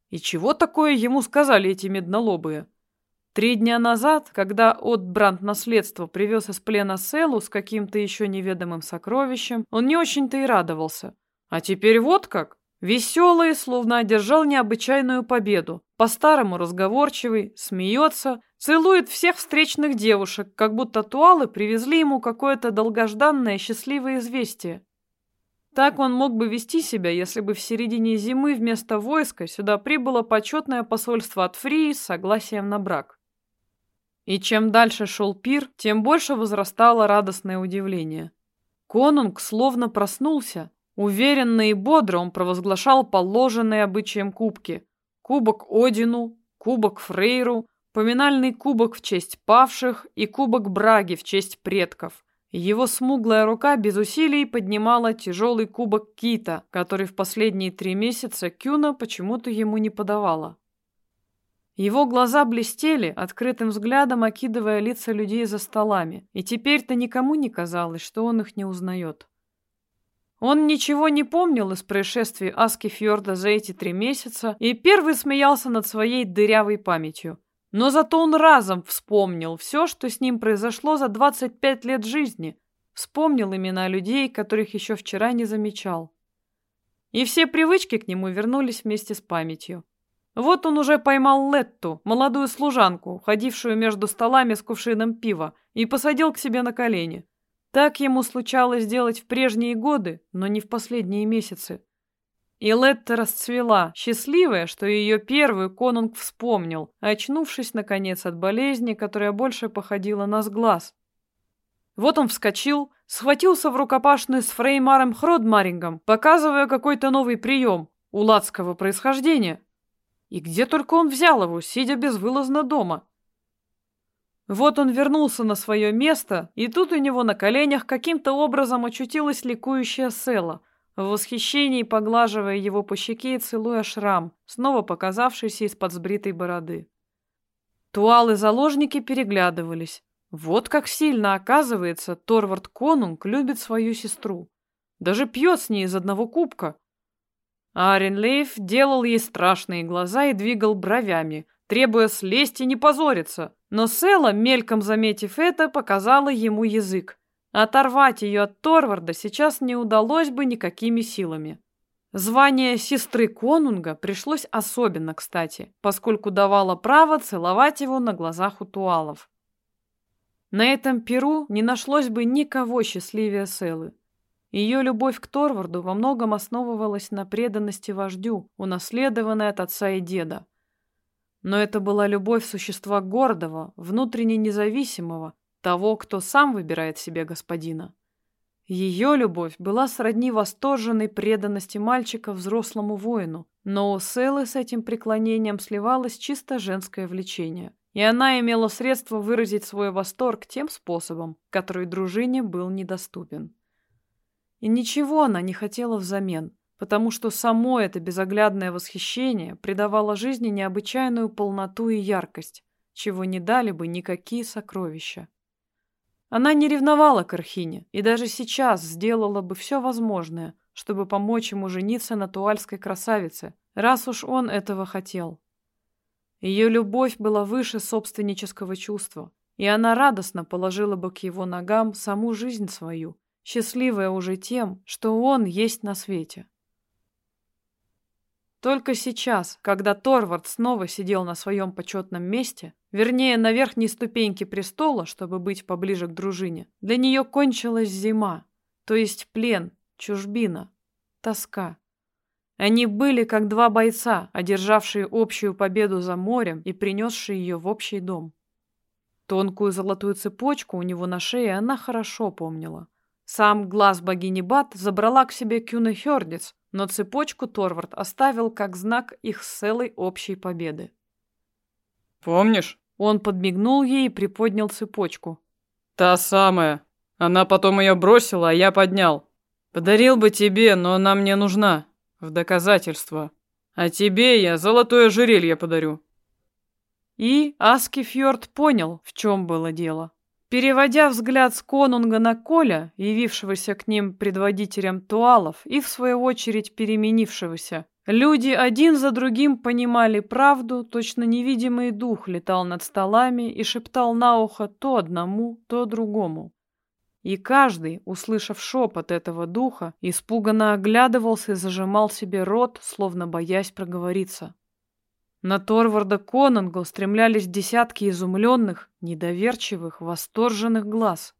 И чего такое ему сказали эти меднолобые? Три дня назад, когда от Бранд наследство привез из плена Селу с каким-то еще неведомым сокровищем, он не очень-то и радовался. А теперь вот как. Веселый, словно одержал необычайную победу. По-старому разговорчивый, смеется, целует всех встречных девушек, как будто туалы привезли ему какое-то долгожданное счастливое известие. Так он мог бы вести себя, если бы в середине зимы вместо войска сюда прибыло почетное посольство от Фрии с согласием на брак. И чем дальше шел пир, тем больше возрастало радостное удивление. Конунг словно проснулся, Уверенно и бодро он провозглашал положенные обычаем кубки. Кубок Одину, кубок Фрейру, поминальный кубок в честь павших и кубок Браги в честь предков. Его смуглая рука без усилий поднимала тяжелый кубок Кита, который в последние три месяца Кюна почему-то ему не подавала. Его глаза блестели, открытым взглядом окидывая лица людей за столами, и теперь-то никому не казалось, что он их не узнает. Он ничего не помнил из происшествий Аскифьорда за эти три месяца и первый смеялся над своей дырявой памятью. Но зато он разом вспомнил все, что с ним произошло за 25 лет жизни. Вспомнил имена людей, которых еще вчера не замечал. И все привычки к нему вернулись вместе с памятью. Вот он уже поймал Летту, молодую служанку, ходившую между столами с кувшином пива, и посадил к себе на колени. Так ему случалось делать в прежние годы, но не в последние месяцы. И Летта расцвела, счастливая, что ее первый конунг вспомнил, очнувшись, наконец, от болезни, которая больше походила на сглаз. Вот он вскочил, схватился в рукопашную с Фреймаром Хродмарингом, показывая какой-то новый прием, уладского происхождения. И где только он взял его, сидя безвылазно дома? Вот он вернулся на свое место, и тут у него на коленях каким-то образом очутилась ликующая Села, в восхищении поглаживая его по щеке и целуя шрам, снова показавшийся из-под сбритой бороды. Туалы-заложники переглядывались. Вот как сильно, оказывается, Торвард Конунг любит свою сестру. Даже пьет с ней из одного кубка. Арен Лейф делал ей страшные глаза и двигал бровями, требуя слезть и не позориться. Но Села, мельком заметив это, показала ему язык. Оторвать ее от Торварда сейчас не удалось бы никакими силами. Звание сестры Конунга пришлось особенно кстати, поскольку давало право целовать его на глазах у туалов. На этом перу не нашлось бы никого счастливее Селы. Ее любовь к Торварду во многом основывалась на преданности вождю, унаследованной от отца и деда. Но это была любовь существа гордого, внутренне независимого, того, кто сам выбирает себе господина. Ее любовь была сродни восторженной преданности мальчика взрослому воину, но у Селы с этим преклонением сливалось чисто женское влечение, и она имела средство выразить свой восторг тем способом, который дружине был недоступен. И ничего она не хотела взамен, потому что само это безоглядное восхищение придавало жизни необычайную полноту и яркость, чего не дали бы никакие сокровища. Она не ревновала к Архине и даже сейчас сделала бы все возможное, чтобы помочь ему жениться на туальской красавице, раз уж он этого хотел. Ее любовь была выше собственнического чувства, и она радостно положила бы к его ногам саму жизнь свою, счастливая уже тем, что он есть на свете. Только сейчас, когда Торвард снова сидел на своем почетном месте, вернее, на верхней ступеньке престола, чтобы быть поближе к дружине, для нее кончилась зима, то есть плен, чужбина, тоска. Они были как два бойца, одержавшие общую победу за морем и принесшие ее в общий дом. Тонкую золотую цепочку у него на шее она хорошо помнила. Сам глаз богини Бат забрала к себе Кюна но цепочку Торвард оставил как знак их с Селой общей победы. «Помнишь?» Он подмигнул ей и приподнял цепочку. «Та самая. Она потом ее бросила, а я поднял. Подарил бы тебе, но она мне нужна. В доказательство. А тебе я золотое ожерелье подарю». И Аскифьорд понял, в чем было дело. Переводя взгляд с конунга на Коля, явившегося к ним предводителем туалов и, в свою очередь, переменившегося, люди один за другим понимали правду, точно невидимый дух летал над столами и шептал на ухо то одному, то другому. И каждый, услышав шепот этого духа, испуганно оглядывался и зажимал себе рот, словно боясь проговориться. На Торварда Конанга устремлялись десятки изумленных, недоверчивых, восторженных глаз.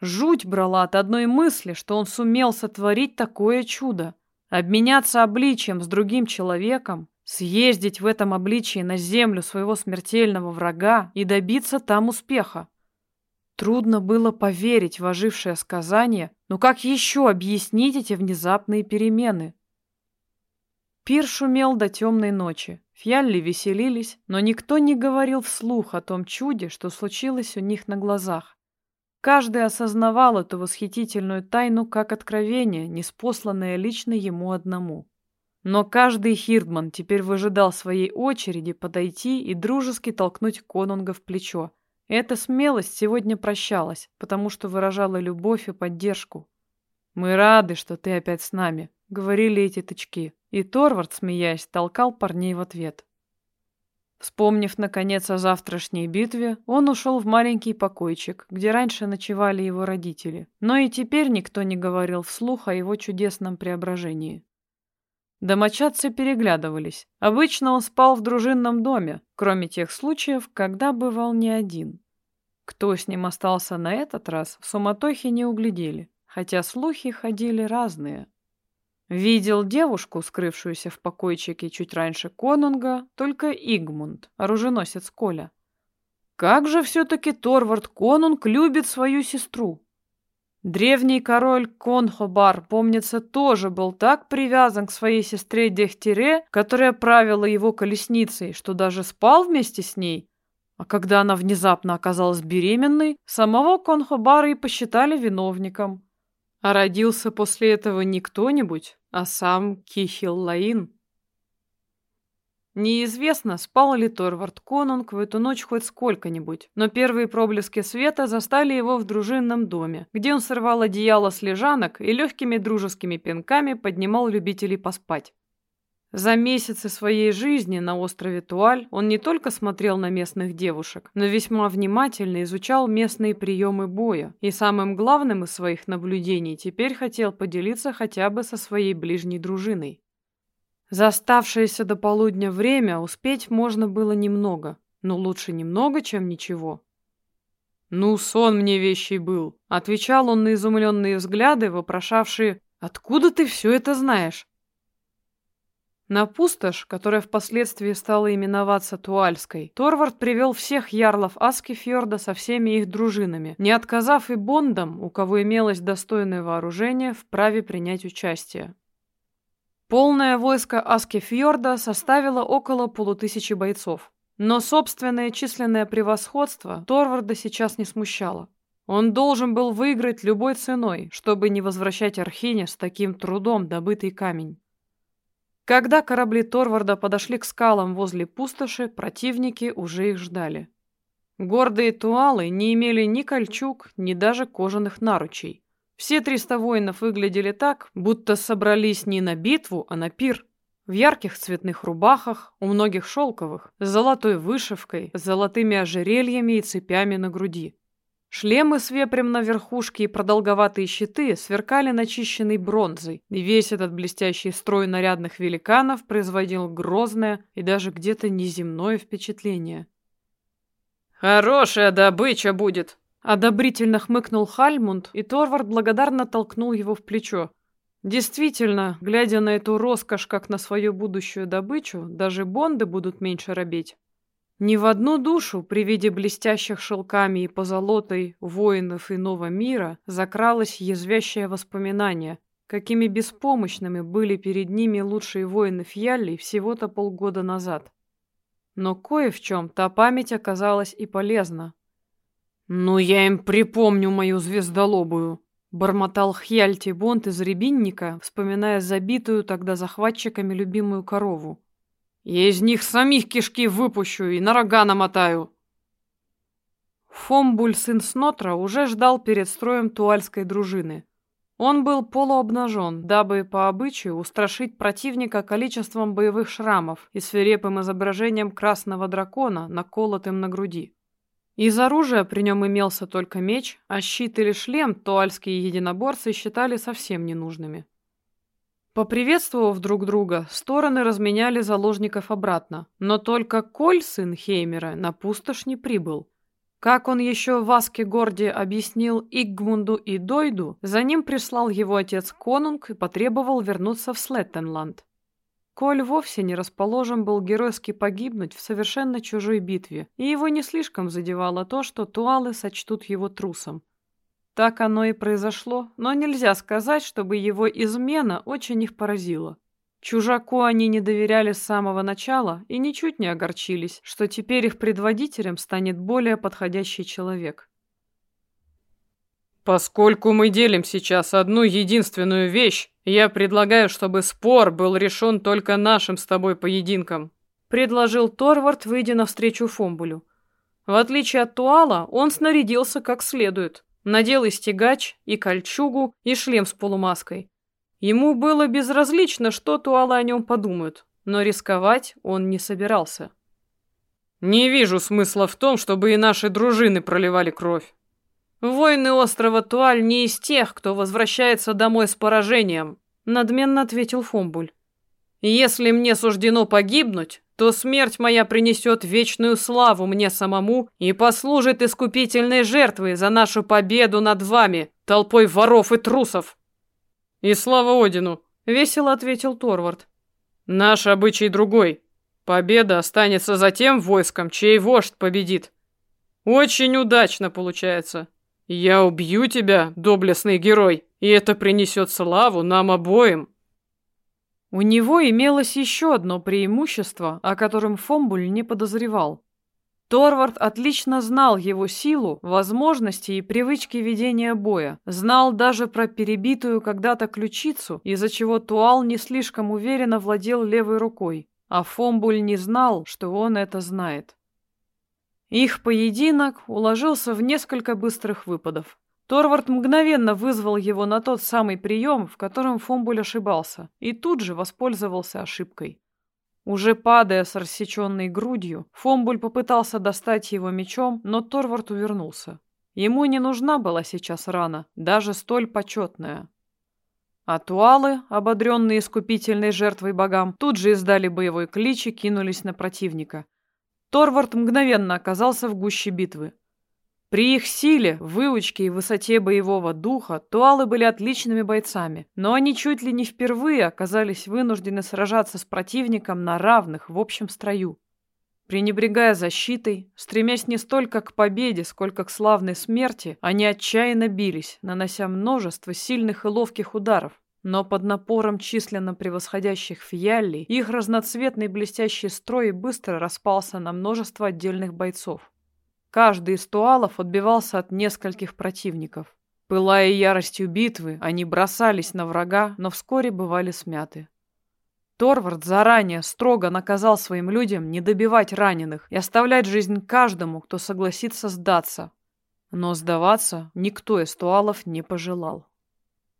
Жуть брала от одной мысли, что он сумел сотворить такое чудо. Обменяться обличием с другим человеком, съездить в этом обличии на землю своего смертельного врага и добиться там успеха. Трудно было поверить в ожившее сказание, но как еще объяснить эти внезапные перемены? Пир шумел до темной ночи. Фьялли веселились, но никто не говорил вслух о том чуде, что случилось у них на глазах. Каждый осознавал эту восхитительную тайну как откровение, неспосланное лично ему одному. Но каждый хирдман теперь выжидал своей очереди подойти и дружески толкнуть конунга в плечо. Эта смелость сегодня прощалась, потому что выражала любовь и поддержку. «Мы рады, что ты опять с нами», — говорили эти тычки. И Торвард, смеясь, толкал парней в ответ. Вспомнив, наконец, о завтрашней битве, он ушел в маленький покойчик, где раньше ночевали его родители. Но и теперь никто не говорил вслух о его чудесном преображении. Домочадцы переглядывались. Обычно он спал в дружинном доме, кроме тех случаев, когда бывал не один. Кто с ним остался на этот раз, в суматохе не углядели, хотя слухи ходили разные. Видел девушку, скрывшуюся в покойчике чуть раньше конунга, только Игмунд, оруженосец Коля. Как же все-таки Торвард Конунг любит свою сестру? Древний король Конхобар, помнится, тоже был так привязан к своей сестре Дехтире, которая правила его колесницей, что даже спал вместе с ней. А когда она внезапно оказалась беременной, самого Конхобара и посчитали виновником. А родился после этого не кто-нибудь, а сам Кихил-Лаин. Неизвестно, спал ли Торвард Конунг в эту ночь хоть сколько-нибудь, но первые проблески света застали его в дружинном доме, где он сорвал одеяло с лежанок и легкими дружескими пинками поднимал любителей поспать. За месяцы своей жизни на острове Туаль он не только смотрел на местных девушек, но весьма внимательно изучал местные приемы боя и самым главным из своих наблюдений теперь хотел поделиться хотя бы со своей ближней дружиной. За оставшееся до полудня время успеть можно было немного, но лучше немного, чем ничего. «Ну, сон мне вещий был», — отвечал он на изумленные взгляды, вопрошавшие «Откуда ты все это знаешь?» На пустошь, которая впоследствии стала именоваться Туальской, Торвард привел всех ярлов Аскифьорда со всеми их дружинами, не отказав и бондам, у кого имелось достойное вооружение, в праве принять участие. Полное войско Аскифьорда составило около полутысячи бойцов. Но собственное численное превосходство Торварда сейчас не смущало. Он должен был выиграть любой ценой, чтобы не возвращать Архине с таким трудом добытый камень. Когда корабли Торварда подошли к скалам возле пустоши, противники уже их ждали. Гордые туалы не имели ни кольчуг, ни даже кожаных наручей. Все триста воинов выглядели так, будто собрались не на битву, а на пир. В ярких цветных рубахах, у многих шелковых, с золотой вышивкой, с золотыми ожерельями и цепями на груди. Шлемы с вепрем на верхушке и продолговатые щиты сверкали начищенной бронзой, и весь этот блестящий строй нарядных великанов производил грозное и даже где-то неземное впечатление. «Хорошая добыча будет!» Одобрительно хмыкнул Хальмунд, и Торвард благодарно толкнул его в плечо. Действительно, глядя на эту роскошь как на свою будущую добычу, даже бонды будут меньше робеть. Ни в одну душу при виде блестящих шелками и позолотой воинов иного мира закралось язвящее воспоминание, какими беспомощными были перед ними лучшие воины Фьялли всего-то полгода назад. Но кое в чем та память оказалась и полезна. «Ну, я им припомню мою звездолобую», — бормотал Хьяльти Бонд из Рябинника, вспоминая забитую тогда захватчиками любимую корову. Я из них самих кишки выпущу и на рога намотаю. Фомбуль, сын Снотра, уже ждал перед строем туальской дружины. Он был полуобнажен, дабы по обычаю устрашить противника количеством боевых шрамов и свирепым изображением красного дракона, наколотым на груди. Из оружия при нем имелся только меч, а щит или шлем туальские единоборцы считали совсем ненужными. Поприветствовав друг друга, стороны разменяли заложников обратно, но только Коль, сын Хеймера, на пустошь не прибыл. Как он еще в Аске Горде объяснил Игмунду и Дойду, за ним прислал его отец Конунг и потребовал вернуться в Слеттенланд. Коль вовсе не расположен был геройски погибнуть в совершенно чужой битве, и его не слишком задевало то, что туалы сочтут его трусом. Так оно и произошло, но нельзя сказать, чтобы его измена очень их поразила. Чужаку они не доверяли с самого начала и ничуть не огорчились, что теперь их предводителем станет более подходящий человек. Поскольку мы делим сейчас одну единственную вещь, я предлагаю, чтобы спор был решен только нашим с тобой поединком, предложил Торвард, выйдя навстречу Фомбулю. В отличие от Туала, он снарядился как следует. Надел и стягач, и кольчугу, и шлем с полумаской. Ему было безразлично, что туалы о нем подумают, но рисковать он не собирался. «Не вижу смысла в том, чтобы и наши дружины проливали кровь. Воины острова Туаль не из тех, кто возвращается домой с поражением», надменно ответил Фомбуль. «Если мне суждено погибнуть, то смерть моя принесет вечную славу мне самому и послужит искупительной жертвой за нашу победу над вами, толпой воров и трусов. И слава Одину, весело ответил Торвард. Наш обычай другой. Победа останется за тем войском, чей вождь победит. Очень удачно получается. Я убью тебя, доблестный герой, и это принесет славу нам обоим. У него имелось еще одно преимущество, о котором Фомбуль не подозревал. Торвард отлично знал его силу, возможности и привычки ведения боя, знал даже про перебитую когда-то ключицу, из-за чего Туал не слишком уверенно владел левой рукой, а Фомбуль не знал, что он это знает. Их поединок уложился в несколько быстрых выпадов. Торвард мгновенно вызвал его на тот самый прием, в котором Фомбуль ошибался, и тут же воспользовался ошибкой. Уже падая с рассеченной грудью, Фомбуль попытался достать его мечом, но Торвард увернулся. Ему не нужна была сейчас рана, даже столь почетная. Атуалы, ободренные искупительной жертвой богам, тут же издали боевой клич и кинулись на противника. Торвард мгновенно оказался в гуще битвы. При их силе, выучке и высоте боевого духа туалы были отличными бойцами, но они чуть ли не впервые оказались вынуждены сражаться с противником на равных в общем строю. Пренебрегая защитой, стремясь не столько к победе, сколько к славной смерти, они отчаянно бились, нанося множество сильных и ловких ударов. Но под напором численно превосходящих фиаллей их разноцветный блестящий строй быстро распался на множество отдельных бойцов. Каждый из туалов отбивался от нескольких противников. Пылая яростью битвы, они бросались на врага, но вскоре бывали смяты. Торвард заранее строго наказал своим людям не добивать раненых и оставлять жизнь каждому, кто согласится сдаться. Но сдаваться никто из туалов не пожелал.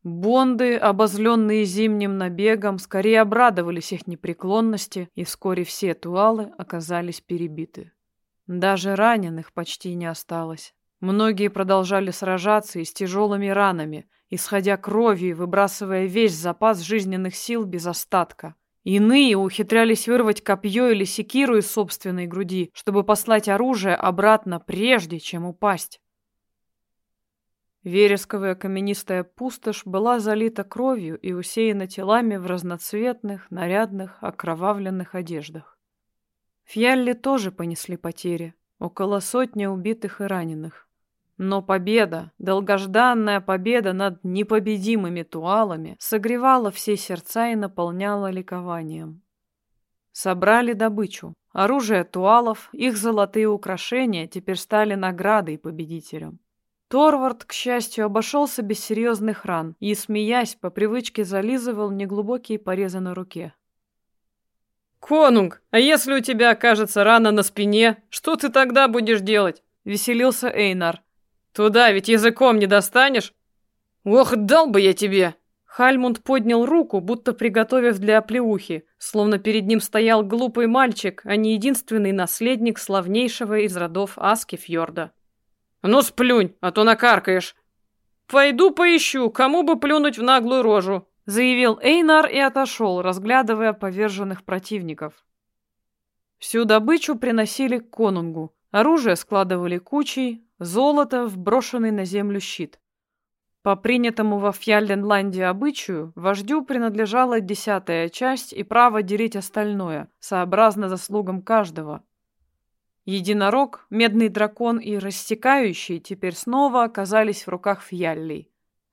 Бонды, обозленные зимним набегом, скорее обрадовались их непреклонности, и вскоре все туалы оказались перебиты. Даже раненых почти не осталось. Многие продолжали сражаться и с тяжелыми ранами, исходя кровью и выбрасывая весь запас жизненных сил без остатка. Иные ухитрялись вырвать копье или секиру из собственной груди, чтобы послать оружие обратно, прежде чем упасть. Вересковая каменистая пустошь была залита кровью и усеяна телами в разноцветных, нарядных, окровавленных одеждах. Фьялли тоже понесли потери, около сотни убитых и раненых. Но победа, долгожданная победа над непобедимыми туалами, согревала все сердца и наполняла ликованием. Собрали добычу. Оружие туалов, их золотые украшения теперь стали наградой победителям. Торвард, к счастью, обошелся без серьезных ран и, смеясь, по привычке зализывал неглубокие порезы на руке. «Конунг, а если у тебя окажется рана на спине, что ты тогда будешь делать?» — веселился Эйнар. «Туда ведь языком не достанешь?» «Ох, дал бы я тебе!» Хальмунд поднял руку, будто приготовив для оплеухи, словно перед ним стоял глупый мальчик, а не единственный наследник славнейшего из родов Аски Фьорда. «Ну сплюнь, а то накаркаешь!» «Пойду поищу, кому бы плюнуть в наглую рожу!» Заявил Эйнар и отошел, разглядывая поверженных противников. Всю добычу приносили к конунгу, оружие складывали кучей, золото в брошенный на землю щит. По принятому во Фьялленланде обычаю, вождю принадлежала десятая часть и право делить остальное, сообразно заслугам каждого. Единорог, медный дракон и рассекающий теперь снова оказались в руках Фьяллей.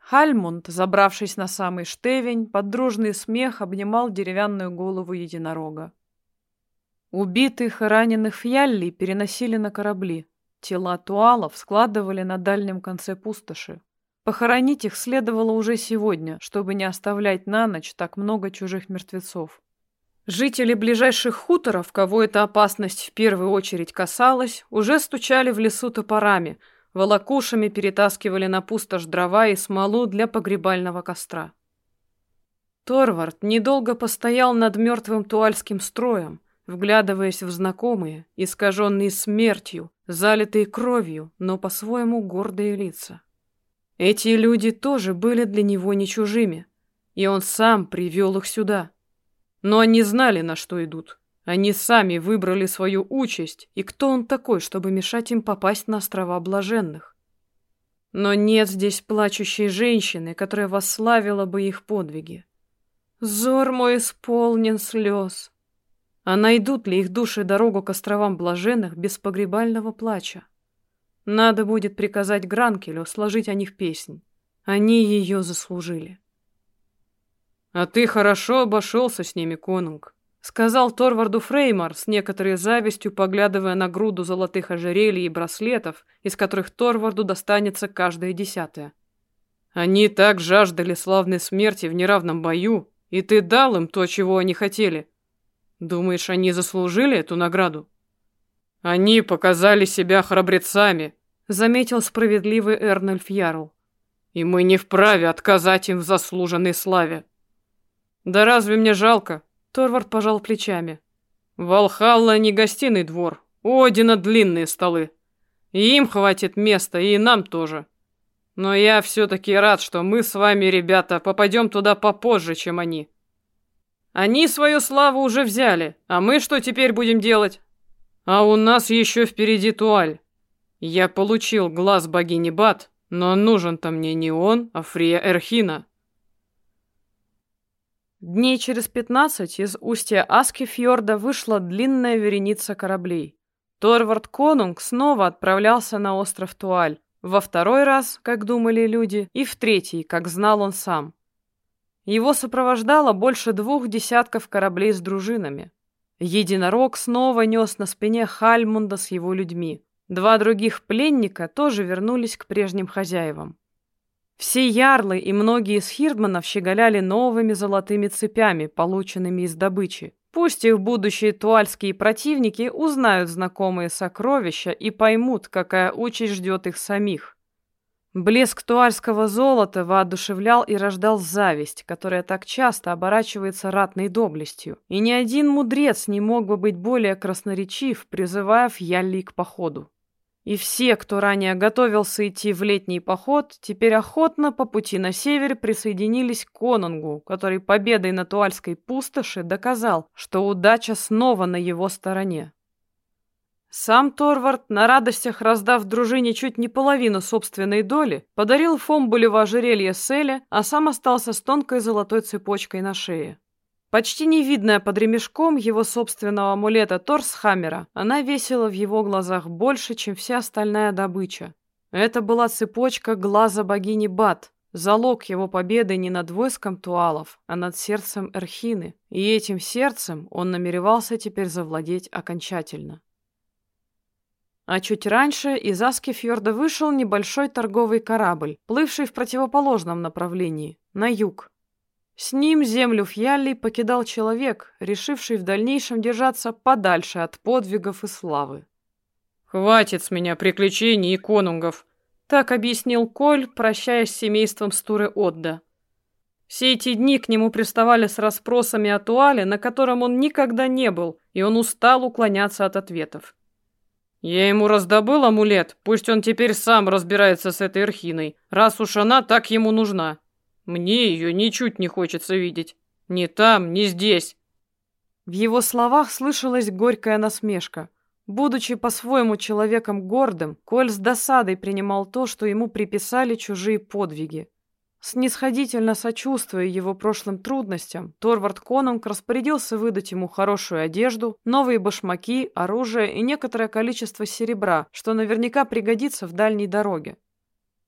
Хальмунд, забравшись на самый штевень, под дружный смех обнимал деревянную голову единорога. Убитых и раненых фьялли переносили на корабли. Тела туалов складывали на дальнем конце пустоши. Похоронить их следовало уже сегодня, чтобы не оставлять на ночь так много чужих мертвецов. Жители ближайших хуторов, кого эта опасность в первую очередь касалась, уже стучали в лесу топорами – волокушами перетаскивали на пустошь дрова и смолу для погребального костра. Торвард недолго постоял над мертвым туальским строем, вглядываясь в знакомые, искаженные смертью, залитые кровью, но по-своему гордые лица. Эти люди тоже были для него не чужими, и он сам привел их сюда. Но они знали, на что идут. Они сами выбрали свою участь, и кто он такой, чтобы мешать им попасть на острова блаженных? Но нет здесь плачущей женщины, которая восславила бы их подвиги. Зор мой исполнен слез. А найдут ли их души дорогу к островам блаженных без погребального плача? Надо будет приказать Гранкелю сложить о них песнь. Они ее заслужили. А ты хорошо обошелся с ними, конунг сказал Торварду Фреймар с некоторой завистью, поглядывая на груду золотых ожерелий и браслетов, из которых Торварду достанется каждое десятое. Они так жаждали славной смерти в неравном бою, и ты дал им то, чего они хотели. Думаешь, они заслужили эту награду? Они показали себя храбрецами, заметил справедливый Эрнольф Ярл. И мы не вправе отказать им в заслуженной славе. Да разве мне жалко? Торвард пожал плечами. Валхалла не гостиный двор. У Одина длинные столы. И им хватит места, и нам тоже. Но я все-таки рад, что мы с вами, ребята, попадем туда попозже, чем они. Они свою славу уже взяли, а мы что теперь будем делать? А у нас еще впереди туаль. Я получил глаз богини Бат, но нужен-то мне не он, а Фрия Эрхина. Дней через пятнадцать из устья Аскифьорда вышла длинная вереница кораблей. Торвард Конунг снова отправлялся на остров Туаль, во второй раз, как думали люди, и в третий, как знал он сам. Его сопровождало больше двух десятков кораблей с дружинами. Единорог снова нес на спине Хальмунда с его людьми. Два других пленника тоже вернулись к прежним хозяевам. Все ярлы и многие из хирдманов щеголяли новыми золотыми цепями, полученными из добычи. Пусть их будущие туальские противники узнают знакомые сокровища и поймут, какая участь ждет их самих. Блеск туальского золота воодушевлял и рождал зависть, которая так часто оборачивается ратной доблестью. И ни один мудрец не мог бы быть более красноречив, призывая Фьялли к походу. И все, кто ранее готовился идти в летний поход, теперь охотно по пути на север присоединились к Конунгу, который победой на Туальской пустоши доказал, что удача снова на его стороне. Сам Торвард, на радостях раздав дружине чуть не половину собственной доли, подарил Фомбулеву ожерелье Селе, а сам остался с тонкой золотой цепочкой на шее. Почти невидная под ремешком его собственного амулета Торсхаммера, она весила в его глазах больше, чем вся остальная добыча. Это была цепочка глаза богини Бат, залог его победы не над войском туалов, а над сердцем Эрхины, и этим сердцем он намеревался теперь завладеть окончательно. А чуть раньше из Аскефьорда вышел небольшой торговый корабль, плывший в противоположном направлении, на юг, с ним землю Фьялли покидал человек, решивший в дальнейшем держаться подальше от подвигов и славы. «Хватит с меня приключений и конунгов», — так объяснил Коль, прощаясь с семейством Стуры Отда. Все эти дни к нему приставали с расспросами о Туале, на котором он никогда не был, и он устал уклоняться от ответов. «Я ему раздобыл амулет, пусть он теперь сам разбирается с этой Эрхиной, раз уж она так ему нужна», мне ее ничуть не хочется видеть. Ни там, ни здесь. В его словах слышалась горькая насмешка. Будучи по-своему человеком гордым, Коль с досадой принимал то, что ему приписали чужие подвиги. Снисходительно сочувствуя его прошлым трудностям, Торвард Конунг распорядился выдать ему хорошую одежду, новые башмаки, оружие и некоторое количество серебра, что наверняка пригодится в дальней дороге.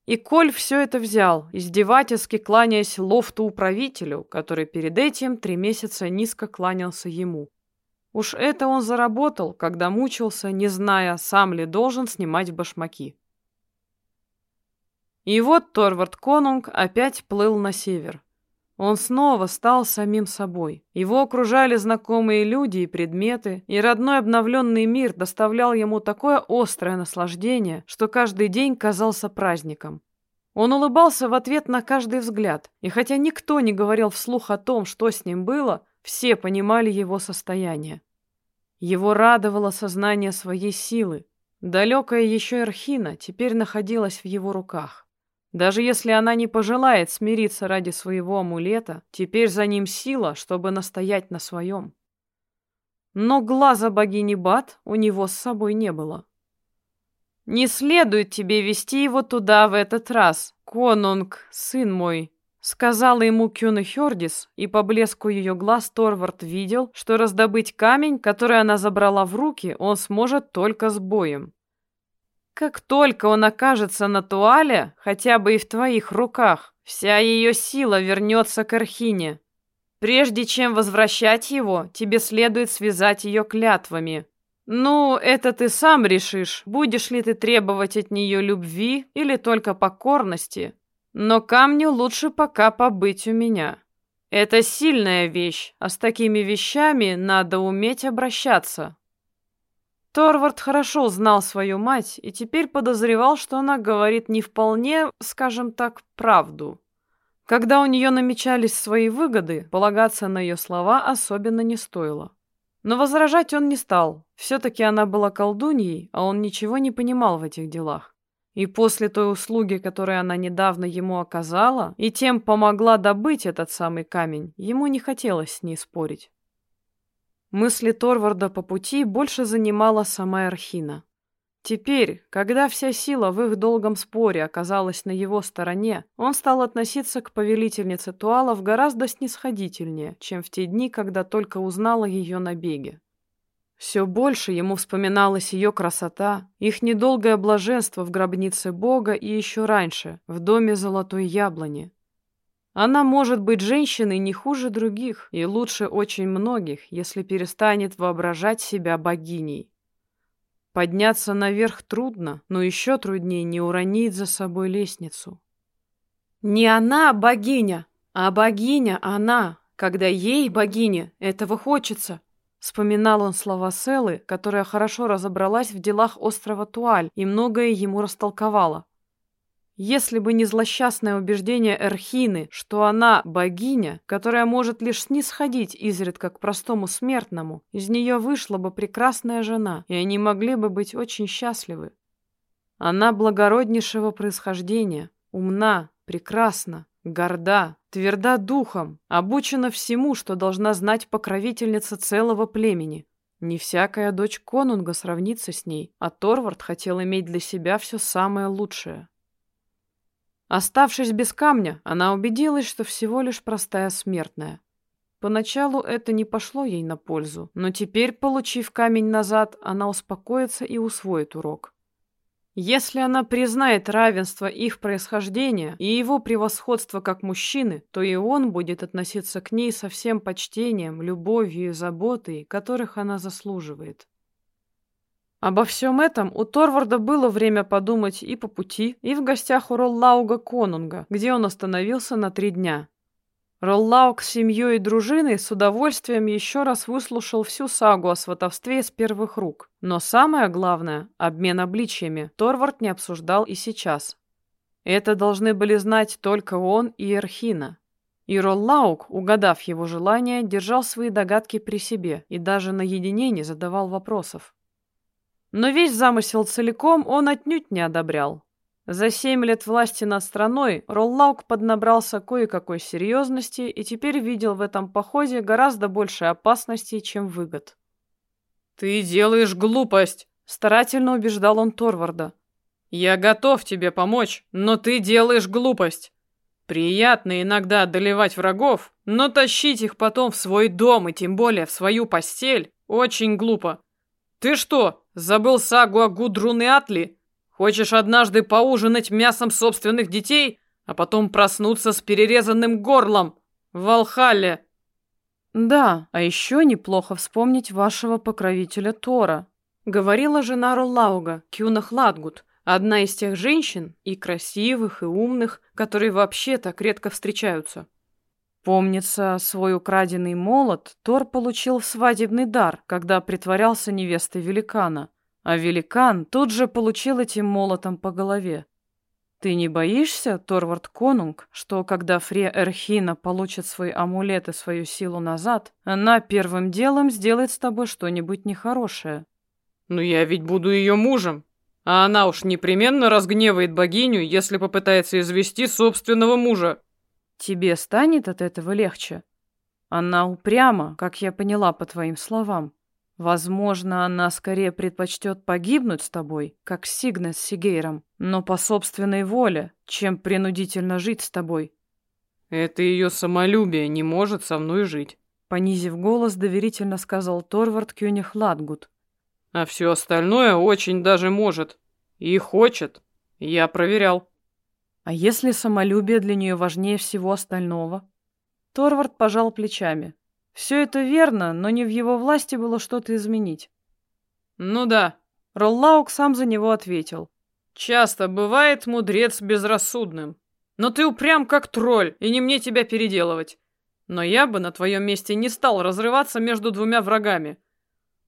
И Коль все это взял, издевательски кланяясь лофту-управителю, который перед этим три месяца низко кланялся ему. Уж это он заработал, когда мучился, не зная, сам ли должен снимать башмаки. И вот Торвард Конунг опять плыл на север. Он снова стал самим собой. Его окружали знакомые люди и предметы, и родной обновленный мир доставлял ему такое острое наслаждение, что каждый день казался праздником. Он улыбался в ответ на каждый взгляд, и хотя никто не говорил вслух о том, что с ним было, все понимали его состояние. Его радовало сознание своей силы. Далекая еще Эрхина теперь находилась в его руках. Даже если она не пожелает смириться ради своего амулета, теперь за ним сила, чтобы настоять на своем. Но глаза богини Бат у него с собой не было. «Не следует тебе вести его туда в этот раз, конунг, сын мой», сказала ему Кюна Хёрдис, и по блеску ее глаз Торвард видел, что раздобыть камень, который она забрала в руки, он сможет только с боем. Как только он окажется на туале, хотя бы и в твоих руках, вся ее сила вернется к Архине. Прежде чем возвращать его, тебе следует связать ее клятвами. Ну, это ты сам решишь, будешь ли ты требовать от нее любви или только покорности. Но камню лучше пока побыть у меня. Это сильная вещь, а с такими вещами надо уметь обращаться. Торвард хорошо знал свою мать и теперь подозревал, что она говорит не вполне, скажем так, правду. Когда у нее намечались свои выгоды, полагаться на ее слова особенно не стоило. Но возражать он не стал. Все-таки она была колдуньей, а он ничего не понимал в этих делах. И после той услуги, которую она недавно ему оказала, и тем помогла добыть этот самый камень, ему не хотелось с ней спорить. Мысли Торварда по пути больше занимала сама Архина. Теперь, когда вся сила в их долгом споре оказалась на его стороне, он стал относиться к повелительнице Туалов гораздо снисходительнее, чем в те дни, когда только узнала ее набеги. Все больше ему вспоминалась ее красота, их недолгое блаженство в гробнице Бога и еще раньше, в доме Золотой Яблони. Она может быть женщиной не хуже других и лучше очень многих, если перестанет воображать себя богиней. Подняться наверх трудно, но еще труднее не уронить за собой лестницу. Не она богиня, а богиня она, когда ей, богине, этого хочется. Вспоминал он слова Селы, которая хорошо разобралась в делах острова Туаль и многое ему растолковала. Если бы не злосчастное убеждение Эрхины, что она богиня, которая может лишь снисходить изредка к простому смертному, из нее вышла бы прекрасная жена, и они могли бы быть очень счастливы. Она благороднейшего происхождения, умна, прекрасна, горда, тверда духом, обучена всему, что должна знать покровительница целого племени. Не всякая дочь конунга сравнится с ней, а Торвард хотел иметь для себя все самое лучшее. Оставшись без камня, она убедилась, что всего лишь простая смертная. Поначалу это не пошло ей на пользу, но теперь, получив камень назад, она успокоится и усвоит урок. Если она признает равенство их происхождения и его превосходство как мужчины, то и он будет относиться к ней со всем почтением, любовью и заботой, которых она заслуживает. Обо всем этом у Торварда было время подумать и по пути, и в гостях у Роллауга Конунга, где он остановился на три дня. Роллауг с семьей и дружиной с удовольствием еще раз выслушал всю сагу о сватовстве с первых рук. Но самое главное, обмен обличьями, Торвард не обсуждал и сейчас. Это должны были знать только он и Эрхина. И Роллауг, угадав его желание, держал свои догадки при себе и даже наедине не задавал вопросов. Но весь замысел целиком он отнюдь не одобрял. За семь лет власти над страной Роллаук поднабрался кое-какой серьезности и теперь видел в этом походе гораздо больше опасностей, чем выгод. «Ты делаешь глупость!» — старательно убеждал он Торварда. «Я готов тебе помочь, но ты делаешь глупость. Приятно иногда одолевать врагов, но тащить их потом в свой дом и тем более в свою постель очень глупо. Ты что, Забыл сагу о Гудрун Атли? Хочешь однажды поужинать мясом собственных детей, а потом проснуться с перерезанным горлом в Валхалле? Да, а еще неплохо вспомнить вашего покровителя Тора. Говорила жена Роллауга, Кюна Хладгут, одна из тех женщин, и красивых, и умных, которые вообще так редко встречаются. Помнится, свой украденный молот Тор получил в свадебный дар, когда притворялся невестой великана, а великан тут же получил этим молотом по голове. Ты не боишься, Торвард Конунг, что когда Фре Эрхина получит свой амулет и свою силу назад, она первым делом сделает с тобой что-нибудь нехорошее? Но я ведь буду ее мужем, а она уж непременно разгневает богиню, если попытается извести собственного мужа. Тебе станет от этого легче? Она упряма, как я поняла по твоим словам. Возможно, она скорее предпочтет погибнуть с тобой, как Сигна с Сигейром, но по собственной воле, чем принудительно жить с тобой. Это ее самолюбие не может со мной жить. Понизив голос, доверительно сказал Торвард Кюних Ладгут. А все остальное очень даже может. И хочет. Я проверял. А если самолюбие для нее важнее всего остального? Торвард пожал плечами. Все это верно, но не в его власти было что-то изменить. Ну да. Роллаук сам за него ответил. Часто бывает мудрец безрассудным. Но ты упрям как тролль, и не мне тебя переделывать. Но я бы на твоем месте не стал разрываться между двумя врагами.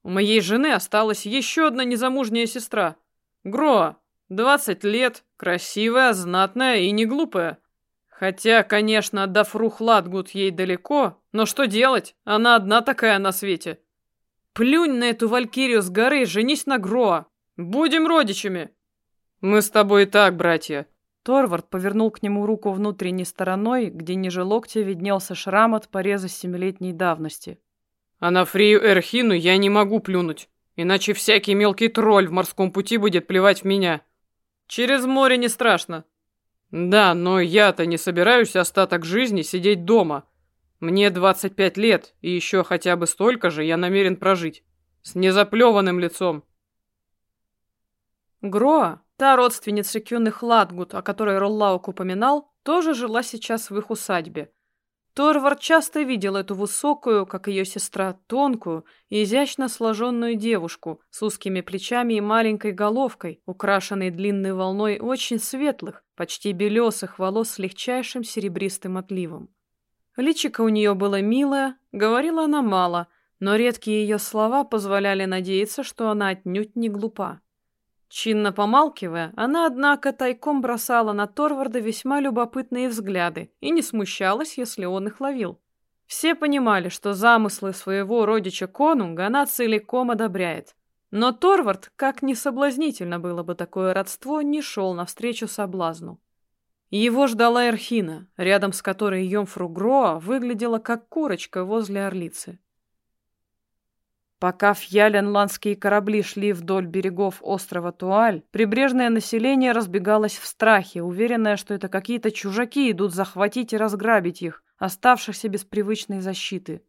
У моей жены осталась еще одна незамужняя сестра. Гроа, Двадцать лет, красивая, знатная и не глупая. Хотя, конечно, до Фрухладгут ей далеко, но что делать? Она одна такая на свете. Плюнь на эту валькирию с горы, женись на Гроа. Будем родичами. Мы с тобой и так, братья. Торвард повернул к нему руку внутренней стороной, где ниже локтя виднелся шрам от пореза семилетней давности. А на Фрию Эрхину я не могу плюнуть. Иначе всякий мелкий тролль в морском пути будет плевать в меня. Через море не страшно. Да, но я-то не собираюсь остаток жизни сидеть дома. Мне 25 лет, и еще хотя бы столько же я намерен прожить. С незаплеванным лицом. Гроа, та родственница Кюны Ладгут, о которой Роллаук упоминал, тоже жила сейчас в их усадьбе. Торвард часто видел эту высокую, как ее сестра, тонкую и изящно сложенную девушку с узкими плечами и маленькой головкой, украшенной длинной волной очень светлых, почти белесых волос с легчайшим серебристым отливом. Личико у нее было милое, говорила она мало, но редкие ее слова позволяли надеяться, что она отнюдь не глупа. Чинно помалкивая, она, однако, тайком бросала на Торварда весьма любопытные взгляды и не смущалась, если он их ловил. Все понимали, что замыслы своего родича Конунга она целиком одобряет. Но Торвард, как ни соблазнительно было бы такое родство, не шел навстречу соблазну. Его ждала Эрхина, рядом с которой Йомфру Гроа выглядела как курочка возле орлицы. Пока фьяленландские корабли шли вдоль берегов острова Туаль, прибрежное население разбегалось в страхе, уверенное, что это какие-то чужаки идут захватить и разграбить их, оставшихся без привычной защиты.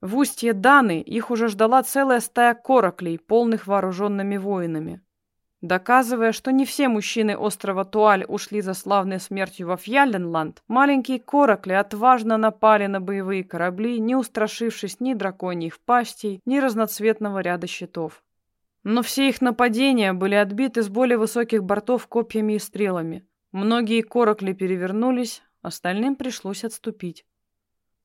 В устье Даны их уже ждала целая стая кораклей, полных вооруженными воинами. Доказывая, что не все мужчины острова Туаль ушли за славной смертью во Фьяленланд, маленькие коракли отважно напали на боевые корабли, не устрашившись ни драконьих пастей, ни разноцветного ряда щитов. Но все их нападения были отбиты с более высоких бортов копьями и стрелами. Многие коракли перевернулись, остальным пришлось отступить.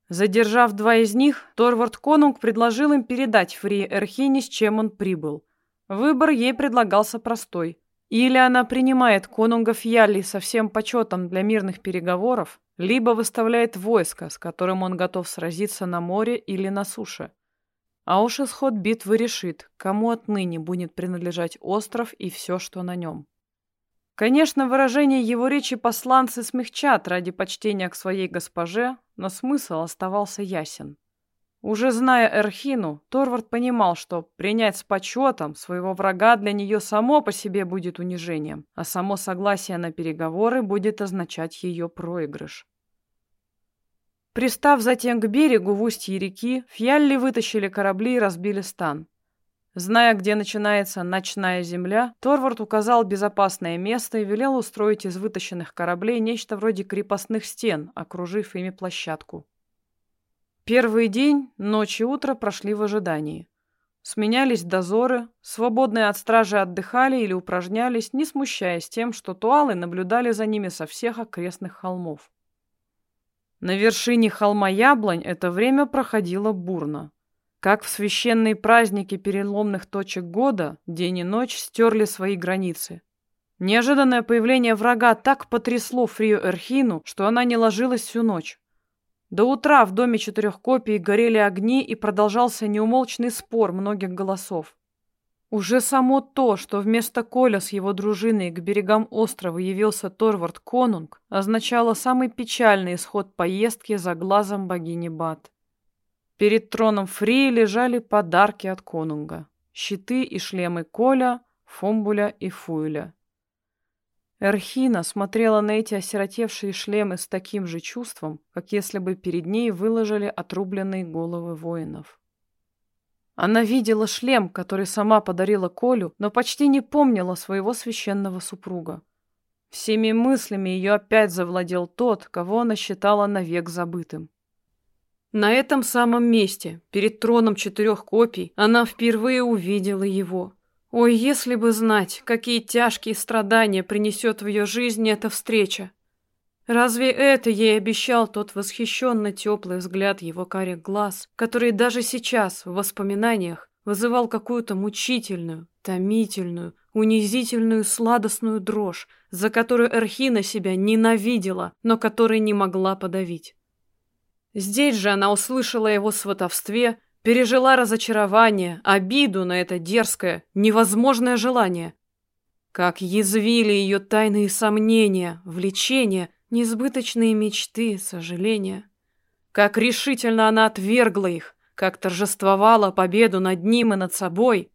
Задержав два из них, Торвард Конунг предложил им передать Фри Эрхине, с чем он прибыл. Выбор ей предлагался простой. Или она принимает конунга Фьялли со всем почетом для мирных переговоров, либо выставляет войско, с которым он готов сразиться на море или на суше. А уж исход битвы решит, кому отныне будет принадлежать остров и все, что на нем. Конечно, выражение его речи посланцы смягчат ради почтения к своей госпоже, но смысл оставался ясен. Уже зная Эрхину, Торвард понимал, что принять с почетом своего врага для нее само по себе будет унижением, а само согласие на переговоры будет означать ее проигрыш. Пристав затем к берегу в устье реки, фьялли вытащили корабли и разбили стан. Зная, где начинается ночная земля, Торвард указал безопасное место и велел устроить из вытащенных кораблей нечто вроде крепостных стен, окружив ими площадку. Первый день, ночь и утро прошли в ожидании. Сменялись дозоры, свободные от стражи отдыхали или упражнялись, не смущаясь тем, что туалы наблюдали за ними со всех окрестных холмов. На вершине холма Яблонь это время проходило бурно. Как в священные праздники переломных точек года, день и ночь стерли свои границы. Неожиданное появление врага так потрясло Фрию Эрхину, что она не ложилась всю ночь. До утра в доме четырех копий горели огни и продолжался неумолчный спор многих голосов. Уже само то, что вместо Коля с его дружиной к берегам острова явился Торвард Конунг, означало самый печальный исход поездки за глазом богини Бат. Перед троном Фрии лежали подарки от Конунга. Щиты и шлемы Коля, Фомбуля и Фуэля. Эрхина смотрела на эти осиротевшие шлемы с таким же чувством, как если бы перед ней выложили отрубленные головы воинов. Она видела шлем, который сама подарила Колю, но почти не помнила своего священного супруга. Всеми мыслями ее опять завладел тот, кого она считала навек забытым. На этом самом месте, перед троном четырех копий, она впервые увидела его. Ой, если бы знать, какие тяжкие страдания принесет в ее жизни эта встреча. Разве это ей обещал тот восхищенно теплый взгляд его карих глаз, который даже сейчас, в воспоминаниях, вызывал какую-то мучительную, томительную, унизительную сладостную дрожь, за которую Эрхина себя ненавидела, но которой не могла подавить. Здесь же она услышала его сватовстве Пережила разочарование, обиду на это дерзкое, невозможное желание. Как язвили ее тайные сомнения, влечения, несбыточные мечты, сожаления. Как решительно она отвергла их, как торжествовала победу над ним и над собой.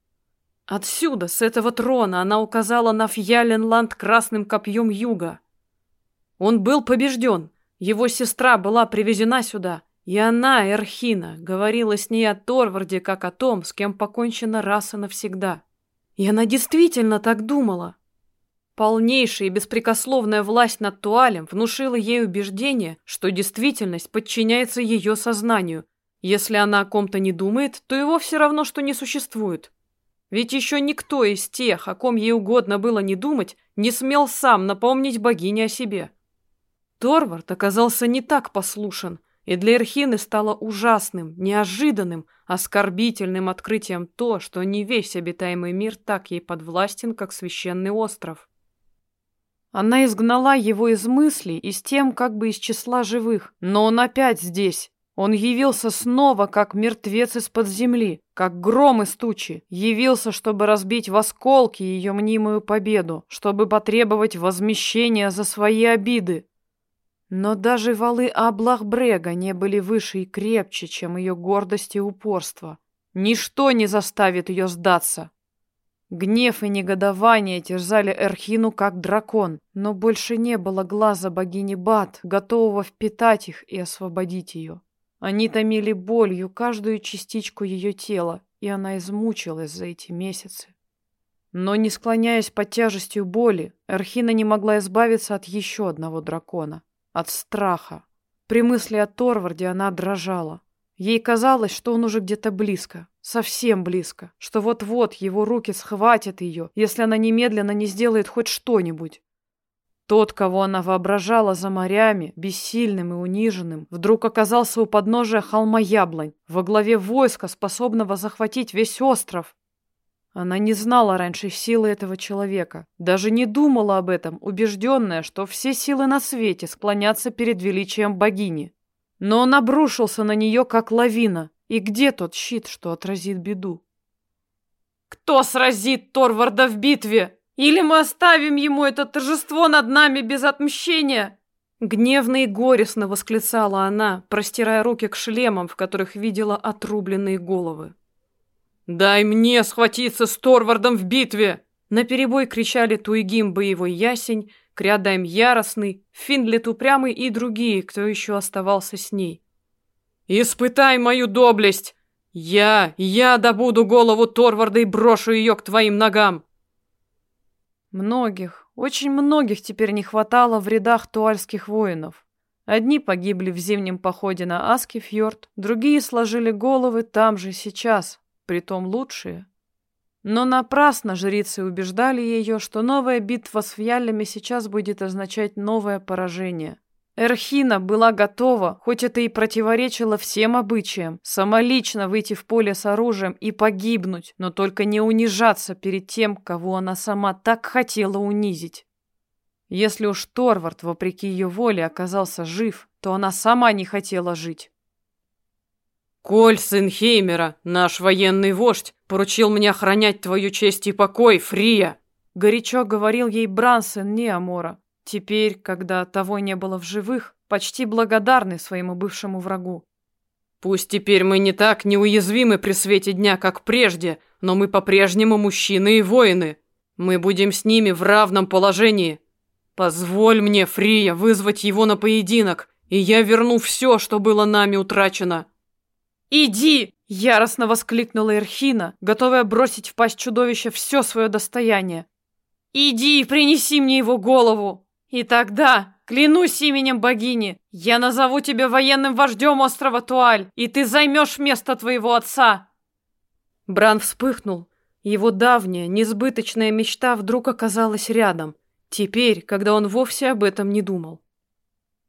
Отсюда, с этого трона, она указала на Фьяленланд красным копьем юга. Он был побежден, его сестра была привезена сюда, и она, Эрхина, говорила с ней о Торварде как о том, с кем покончено раз и навсегда. И она действительно так думала. Полнейшая и беспрекословная власть над Туалем внушила ей убеждение, что действительность подчиняется ее сознанию. Если она о ком-то не думает, то его все равно, что не существует. Ведь еще никто из тех, о ком ей угодно было не думать, не смел сам напомнить богине о себе. Торвард оказался не так послушен, и для Эрхины стало ужасным, неожиданным, оскорбительным открытием то, что не весь обитаемый мир так ей подвластен, как священный остров. Она изгнала его из мыслей и с тем как бы из числа живых, но он опять здесь. Он явился снова, как мертвец из-под земли, как гром из тучи. Явился, чтобы разбить в осколки ее мнимую победу, чтобы потребовать возмещения за свои обиды. Но даже валы Аблахбрега не были выше и крепче, чем ее гордость и упорство. Ничто не заставит ее сдаться. Гнев и негодование терзали Эрхину как дракон, но больше не было глаза богини Бат, готового впитать их и освободить ее. Они томили болью каждую частичку ее тела, и она измучилась за эти месяцы. Но не склоняясь под тяжестью боли, Эрхина не могла избавиться от еще одного дракона, от страха. При мысли о Торварде она дрожала. Ей казалось, что он уже где-то близко, совсем близко, что вот-вот его руки схватят ее, если она немедленно не сделает хоть что-нибудь. Тот, кого она воображала за морями, бессильным и униженным, вдруг оказался у подножия холма Яблонь, во главе войска, способного захватить весь остров. Она не знала раньше силы этого человека, даже не думала об этом, убежденная, что все силы на свете склонятся перед величием богини. Но он обрушился на нее, как лавина. И где тот щит, что отразит беду? «Кто сразит Торварда в битве? Или мы оставим ему это торжество над нами без отмщения?» Гневно и горестно восклицала она, простирая руки к шлемам, в которых видела отрубленные головы. «Дай мне схватиться с Торвардом в битве!» На перебой кричали Туигим боевой ясень, Крядайм яростный, Финдлет упрямый и другие, кто еще оставался с ней. «Испытай мою доблесть! Я, я добуду голову Торварда и брошу ее к твоим ногам!» Многих, очень многих теперь не хватало в рядах туальских воинов. Одни погибли в зимнем походе на Аскифьорд, другие сложили головы там же сейчас, притом лучшие. Но напрасно жрицы убеждали ее, что новая битва с фьялями сейчас будет означать новое поражение. Эрхина была готова, хоть это и противоречило всем обычаям, самолично выйти в поле с оружием и погибнуть, но только не унижаться перед тем, кого она сама так хотела унизить. Если уж Торвард, вопреки ее воле, оказался жив, то она сама не хотела жить. «Коль, сын Хеймера, наш военный вождь, поручил мне охранять твою честь и покой, Фрия!» Горячо говорил ей Брансен Неамора, теперь, когда того не было в живых, почти благодарный своему бывшему врагу. «Пусть теперь мы не так неуязвимы при свете дня, как прежде, но мы по-прежнему мужчины и воины. Мы будем с ними в равном положении. Позволь мне, Фрия, вызвать его на поединок, и я верну все, что было нами утрачено». «Иди!» — яростно воскликнула Эрхина, готовая бросить в пасть чудовища все свое достояние. «Иди и принеси мне его голову! И тогда, клянусь именем богини, я назову тебя военным вождем острова Туаль, и ты займешь место твоего отца!» Бран вспыхнул. Его давняя, несбыточная мечта вдруг оказалась рядом, теперь, когда он вовсе об этом не думал.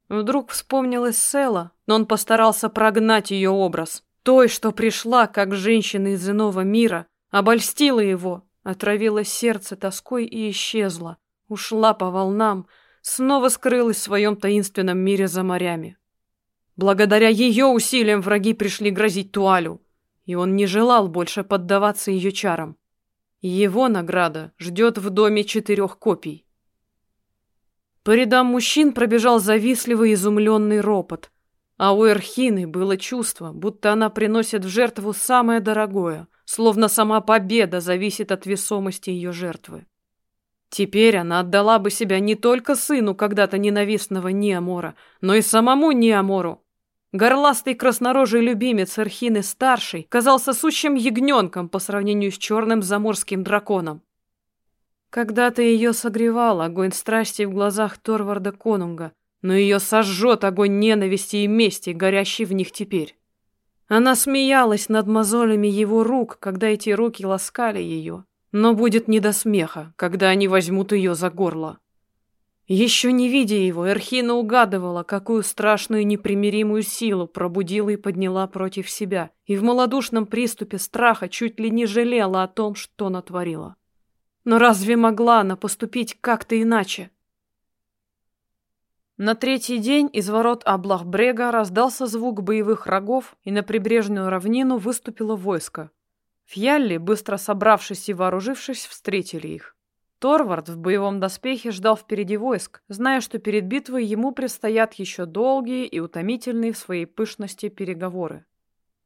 Вдруг вспомнилась Села, но он постарался прогнать ее образ. Той, что пришла, как женщина из иного мира, обольстила его, отравила сердце тоской и исчезла, ушла по волнам, снова скрылась в своем таинственном мире за морями. Благодаря ее усилиям враги пришли грозить Туалю, и он не желал больше поддаваться ее чарам. Его награда ждет в доме четырех копий. По рядам мужчин пробежал завистливый изумленный ропот. А у Эрхины было чувство, будто она приносит в жертву самое дорогое, словно сама победа зависит от весомости ее жертвы. Теперь она отдала бы себя не только сыну когда-то ненавистного Неамора, но и самому Неамору. Горластый краснорожий любимец Эрхины-старший казался сущим ягненком по сравнению с черным заморским драконом. Когда-то ее согревал огонь страсти в глазах Торварда Конунга, но ее сожжет огонь ненависти и мести, горящий в них теперь. Она смеялась над мозолями его рук, когда эти руки ласкали ее, но будет не до смеха, когда они возьмут ее за горло. Еще не видя его, Эрхина угадывала, какую страшную непримиримую силу пробудила и подняла против себя, и в малодушном приступе страха чуть ли не жалела о том, что натворила. Но разве могла она поступить как-то иначе? На третий день из ворот Аблахбрега раздался звук боевых рогов, и на прибрежную равнину выступило войско. Фьялли, быстро собравшись и вооружившись, встретили их. Торвард в боевом доспехе ждал впереди войск, зная, что перед битвой ему предстоят еще долгие и утомительные в своей пышности переговоры.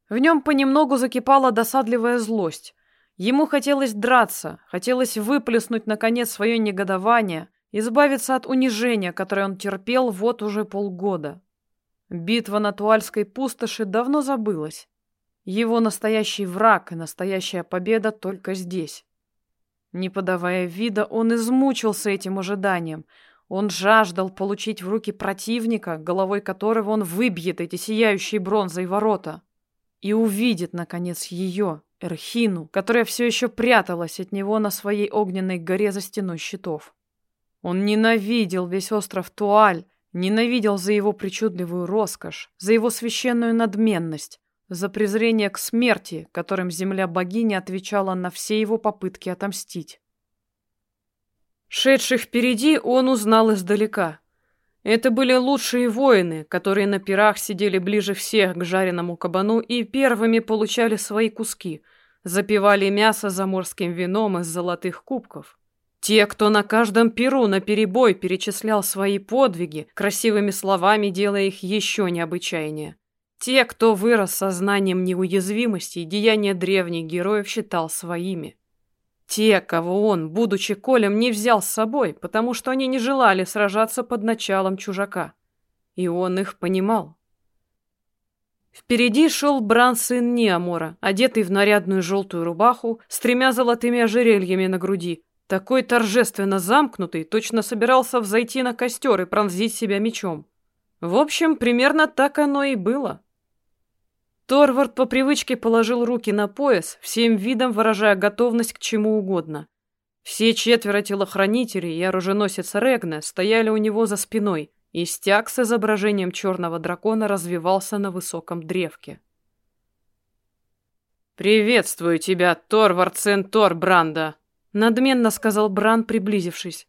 В нем понемногу закипала досадливая злость, Ему хотелось драться, хотелось выплеснуть, наконец, свое негодование, избавиться от унижения, которое он терпел вот уже полгода. Битва на Туальской пустоши давно забылась. Его настоящий враг и настоящая победа только здесь. Не подавая вида, он измучился этим ожиданием. Он жаждал получить в руки противника, головой которого он выбьет эти сияющие бронзой ворота. И увидит, наконец, ее, Эрхину, которая все еще пряталась от него на своей огненной горе за стеной щитов. Он ненавидел весь остров Туаль, ненавидел за его причудливую роскошь, за его священную надменность, за презрение к смерти, которым земля богини отвечала на все его попытки отомстить. Шедших впереди он узнал издалека. Это были лучшие воины, которые на пирах сидели ближе всех к жареному кабану и первыми получали свои куски, запивали мясо заморским вином из золотых кубков. Те, кто на каждом пиру наперебой перечислял свои подвиги, красивыми словами делая их еще необычайнее. Те, кто вырос сознанием неуязвимости и деяния древних героев считал своими. Те, кого он, будучи Колем, не взял с собой, потому что они не желали сражаться под началом чужака. И он их понимал. Впереди шел Бран сын Неамора, одетый в нарядную желтую рубаху с тремя золотыми ожерельями на груди. Такой торжественно замкнутый, точно собирался взойти на костер и пронзить себя мечом. В общем, примерно так оно и было. Торвард по привычке положил руки на пояс, всем видом выражая готовность к чему угодно. Все четверо телохранителей и оруженосец Регна стояли у него за спиной, и стяг с изображением черного дракона развивался на высоком древке. «Приветствую тебя, Торвард Сентор Бранда!» — надменно сказал Бран, приблизившись.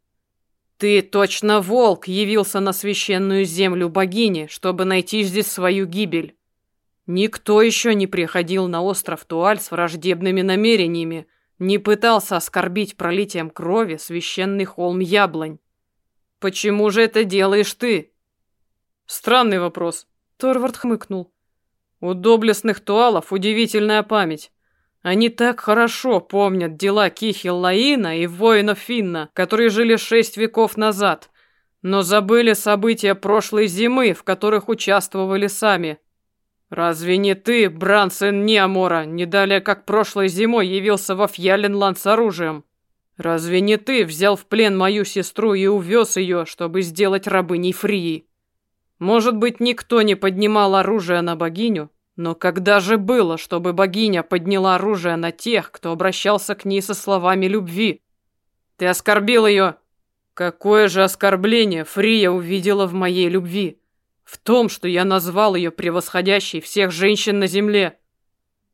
«Ты точно волк явился на священную землю богини, чтобы найти здесь свою гибель. Никто еще не приходил на остров Туаль с враждебными намерениями, не пытался оскорбить пролитием крови священный холм яблонь. Почему же это делаешь ты? Странный вопрос. Торвард хмыкнул. У доблестных туалов удивительная память. Они так хорошо помнят дела Кихиллаина и воинов Финна, которые жили шесть веков назад, но забыли события прошлой зимы, в которых участвовали сами. «Разве не ты, Брансен Неамора, не далее как прошлой зимой явился во Фьяленланд с оружием? Разве не ты взял в плен мою сестру и увез ее, чтобы сделать рабыней Фрии? Может быть, никто не поднимал оружие на богиню, но когда же было, чтобы богиня подняла оружие на тех, кто обращался к ней со словами любви? Ты оскорбил ее. Какое же оскорбление Фрия увидела в моей любви? В том, что я назвал ее превосходящей всех женщин на земле.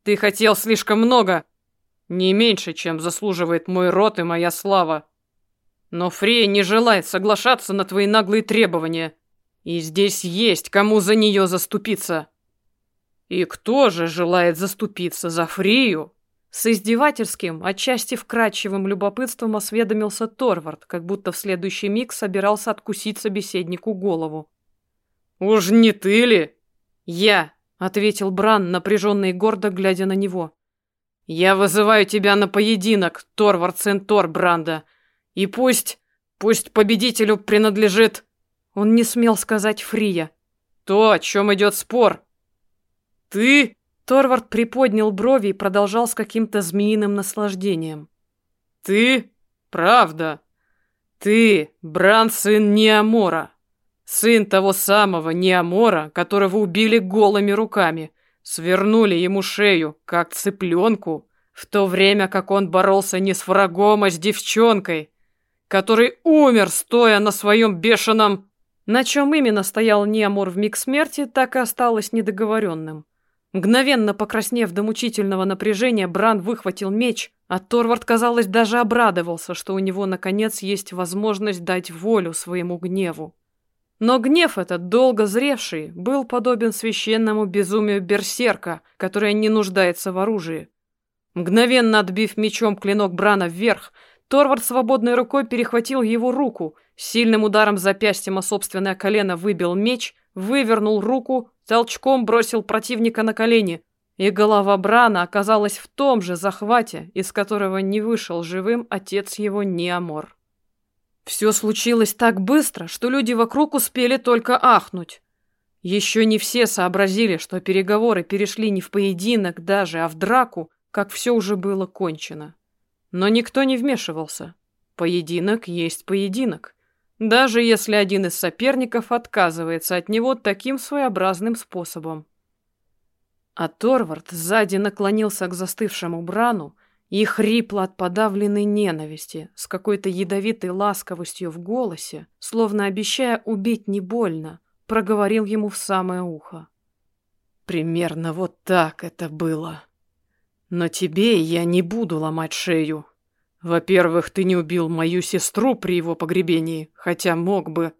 Ты хотел слишком много. Не меньше, чем заслуживает мой род и моя слава. Но Фрия не желает соглашаться на твои наглые требования. И здесь есть кому за нее заступиться. И кто же желает заступиться за Фрию? С издевательским, отчасти вкрадчивым любопытством осведомился Торвард, как будто в следующий миг собирался откусить собеседнику голову. «Уж не ты ли?» «Я», — ответил Бран, напряженно и гордо глядя на него. «Я вызываю тебя на поединок, Торвард Сентор Бранда. И пусть, пусть победителю принадлежит...» Он не смел сказать Фрия. «То, о чем идет спор». «Ты?» Торвард приподнял брови и продолжал с каким-то змеиным наслаждением. «Ты? Правда? Ты, Бран, сын Неамора. Сын того самого Неамора, которого убили голыми руками, свернули ему шею, как цыпленку, в то время как он боролся не с врагом, а с девчонкой, который умер, стоя на своем бешеном... На чем именно стоял Неамор в миг смерти, так и осталось недоговоренным. Мгновенно покраснев до мучительного напряжения, Бран выхватил меч, а Торвард, казалось, даже обрадовался, что у него, наконец, есть возможность дать волю своему гневу. Но гнев этот, долго зревший, был подобен священному безумию берсерка, который не нуждается в оружии. Мгновенно отбив мечом клинок Брана вверх, Торвард свободной рукой перехватил его руку, сильным ударом запястьем о собственное колено выбил меч, вывернул руку, толчком бросил противника на колени, и голова Брана оказалась в том же захвате, из которого не вышел живым отец его Неамор. Все случилось так быстро, что люди вокруг успели только ахнуть. Еще не все сообразили, что переговоры перешли не в поединок даже, а в драку, как все уже было кончено. Но никто не вмешивался. Поединок есть поединок. Даже если один из соперников отказывается от него таким своеобразным способом. А Торвард сзади наклонился к застывшему Брану и хрипло от подавленной ненависти, с какой-то ядовитой ласковостью в голосе, словно обещая убить не больно, проговорил ему в самое ухо. «Примерно вот так это было. Но тебе я не буду ломать шею. Во-первых, ты не убил мою сестру при его погребении, хотя мог бы.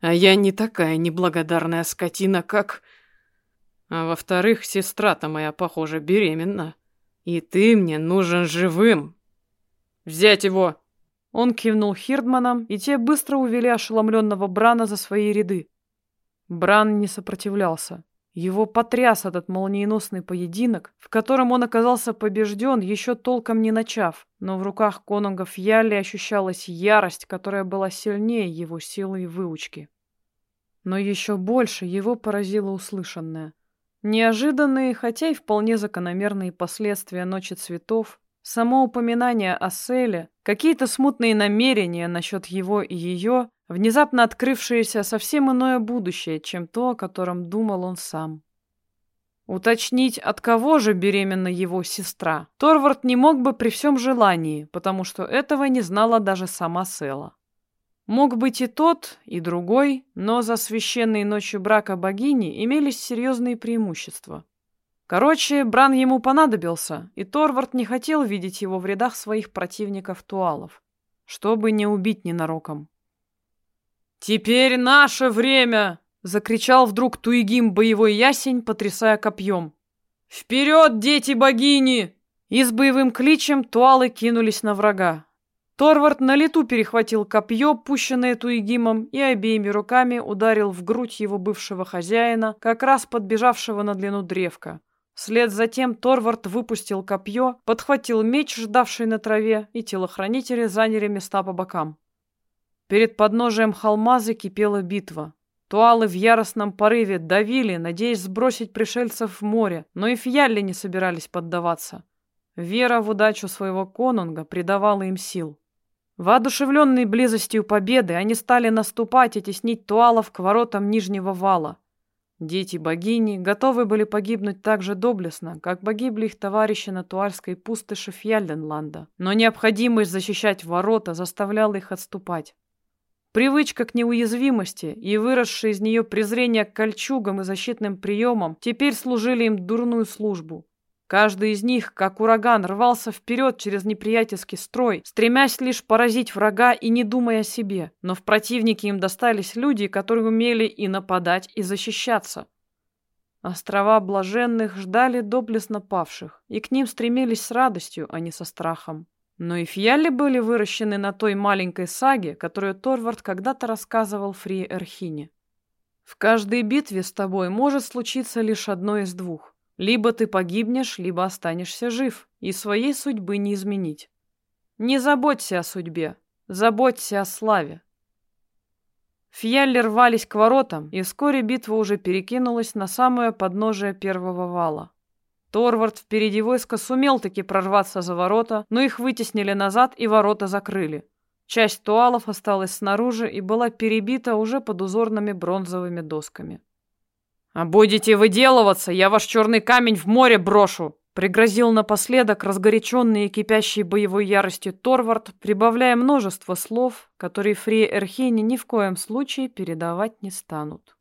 А я не такая неблагодарная скотина, как... А во-вторых, сестра-то моя, похоже, беременна. И ты мне нужен живым. Взять его!» Он кивнул Хирдманам, и те быстро увели ошеломленного Брана за свои ряды. Бран не сопротивлялся. Его потряс этот молниеносный поединок, в котором он оказался побежден, еще толком не начав, но в руках конунгов Яли ощущалась ярость, которая была сильнее его силы и выучки. Но еще больше его поразило услышанное — Неожиданные, хотя и вполне закономерные последствия Ночи Цветов, само упоминание о Селе, какие-то смутные намерения насчет его и ее, внезапно открывшееся совсем иное будущее, чем то, о котором думал он сам. Уточнить, от кого же беременна его сестра, Торвард не мог бы при всем желании, потому что этого не знала даже сама Села. Мог быть и тот, и другой, но за священной ночью брака богини имелись серьезные преимущества. Короче, Бран ему понадобился, и Торвард не хотел видеть его в рядах своих противников-туалов, чтобы не убить ненароком. «Теперь наше время!» — закричал вдруг Туигим боевой ясень, потрясая копьем. «Вперед, дети богини!» И с боевым кличем туалы кинулись на врага. Торвард на лету перехватил копье, пущенное Туигимом, и обеими руками ударил в грудь его бывшего хозяина, как раз подбежавшего на длину древка. Вслед за тем Торвард выпустил копье, подхватил меч, ждавший на траве, и телохранители заняли места по бокам. Перед подножием холма закипела битва. Туалы в яростном порыве давили, надеясь сбросить пришельцев в море, но и фьялли не собирались поддаваться. Вера в удачу своего конунга придавала им сил. Воодушевленные близостью победы, они стали наступать и теснить туалов к воротам Нижнего вала. Дети богини готовы были погибнуть так же доблестно, как погибли их товарищи на туальской пустоши Фьяльденланда, но необходимость защищать ворота заставляла их отступать. Привычка к неуязвимости и выросшее из нее презрение к кольчугам и защитным приемам теперь служили им дурную службу. Каждый из них, как ураган, рвался вперед через неприятельский строй, стремясь лишь поразить врага и не думая о себе. Но в противнике им достались люди, которые умели и нападать, и защищаться. Острова блаженных ждали доблестно павших, и к ним стремились с радостью, а не со страхом. Но и фьяли были выращены на той маленькой саге, которую Торвард когда-то рассказывал Фри Эрхине. В каждой битве с тобой может случиться лишь одно из двух. Либо ты погибнешь, либо останешься жив, и своей судьбы не изменить. Не заботься о судьбе, заботься о славе. Фьялли рвались к воротам, и вскоре битва уже перекинулась на самое подножие первого вала. Торвард впереди войска сумел таки прорваться за ворота, но их вытеснили назад и ворота закрыли. Часть туалов осталась снаружи и была перебита уже под узорными бронзовыми досками. «А будете выделываться, я ваш черный камень в море брошу!» Пригрозил напоследок разгоряченный и кипящий боевой яростью Торвард, прибавляя множество слов, которые Фрия Эрхейне ни в коем случае передавать не станут.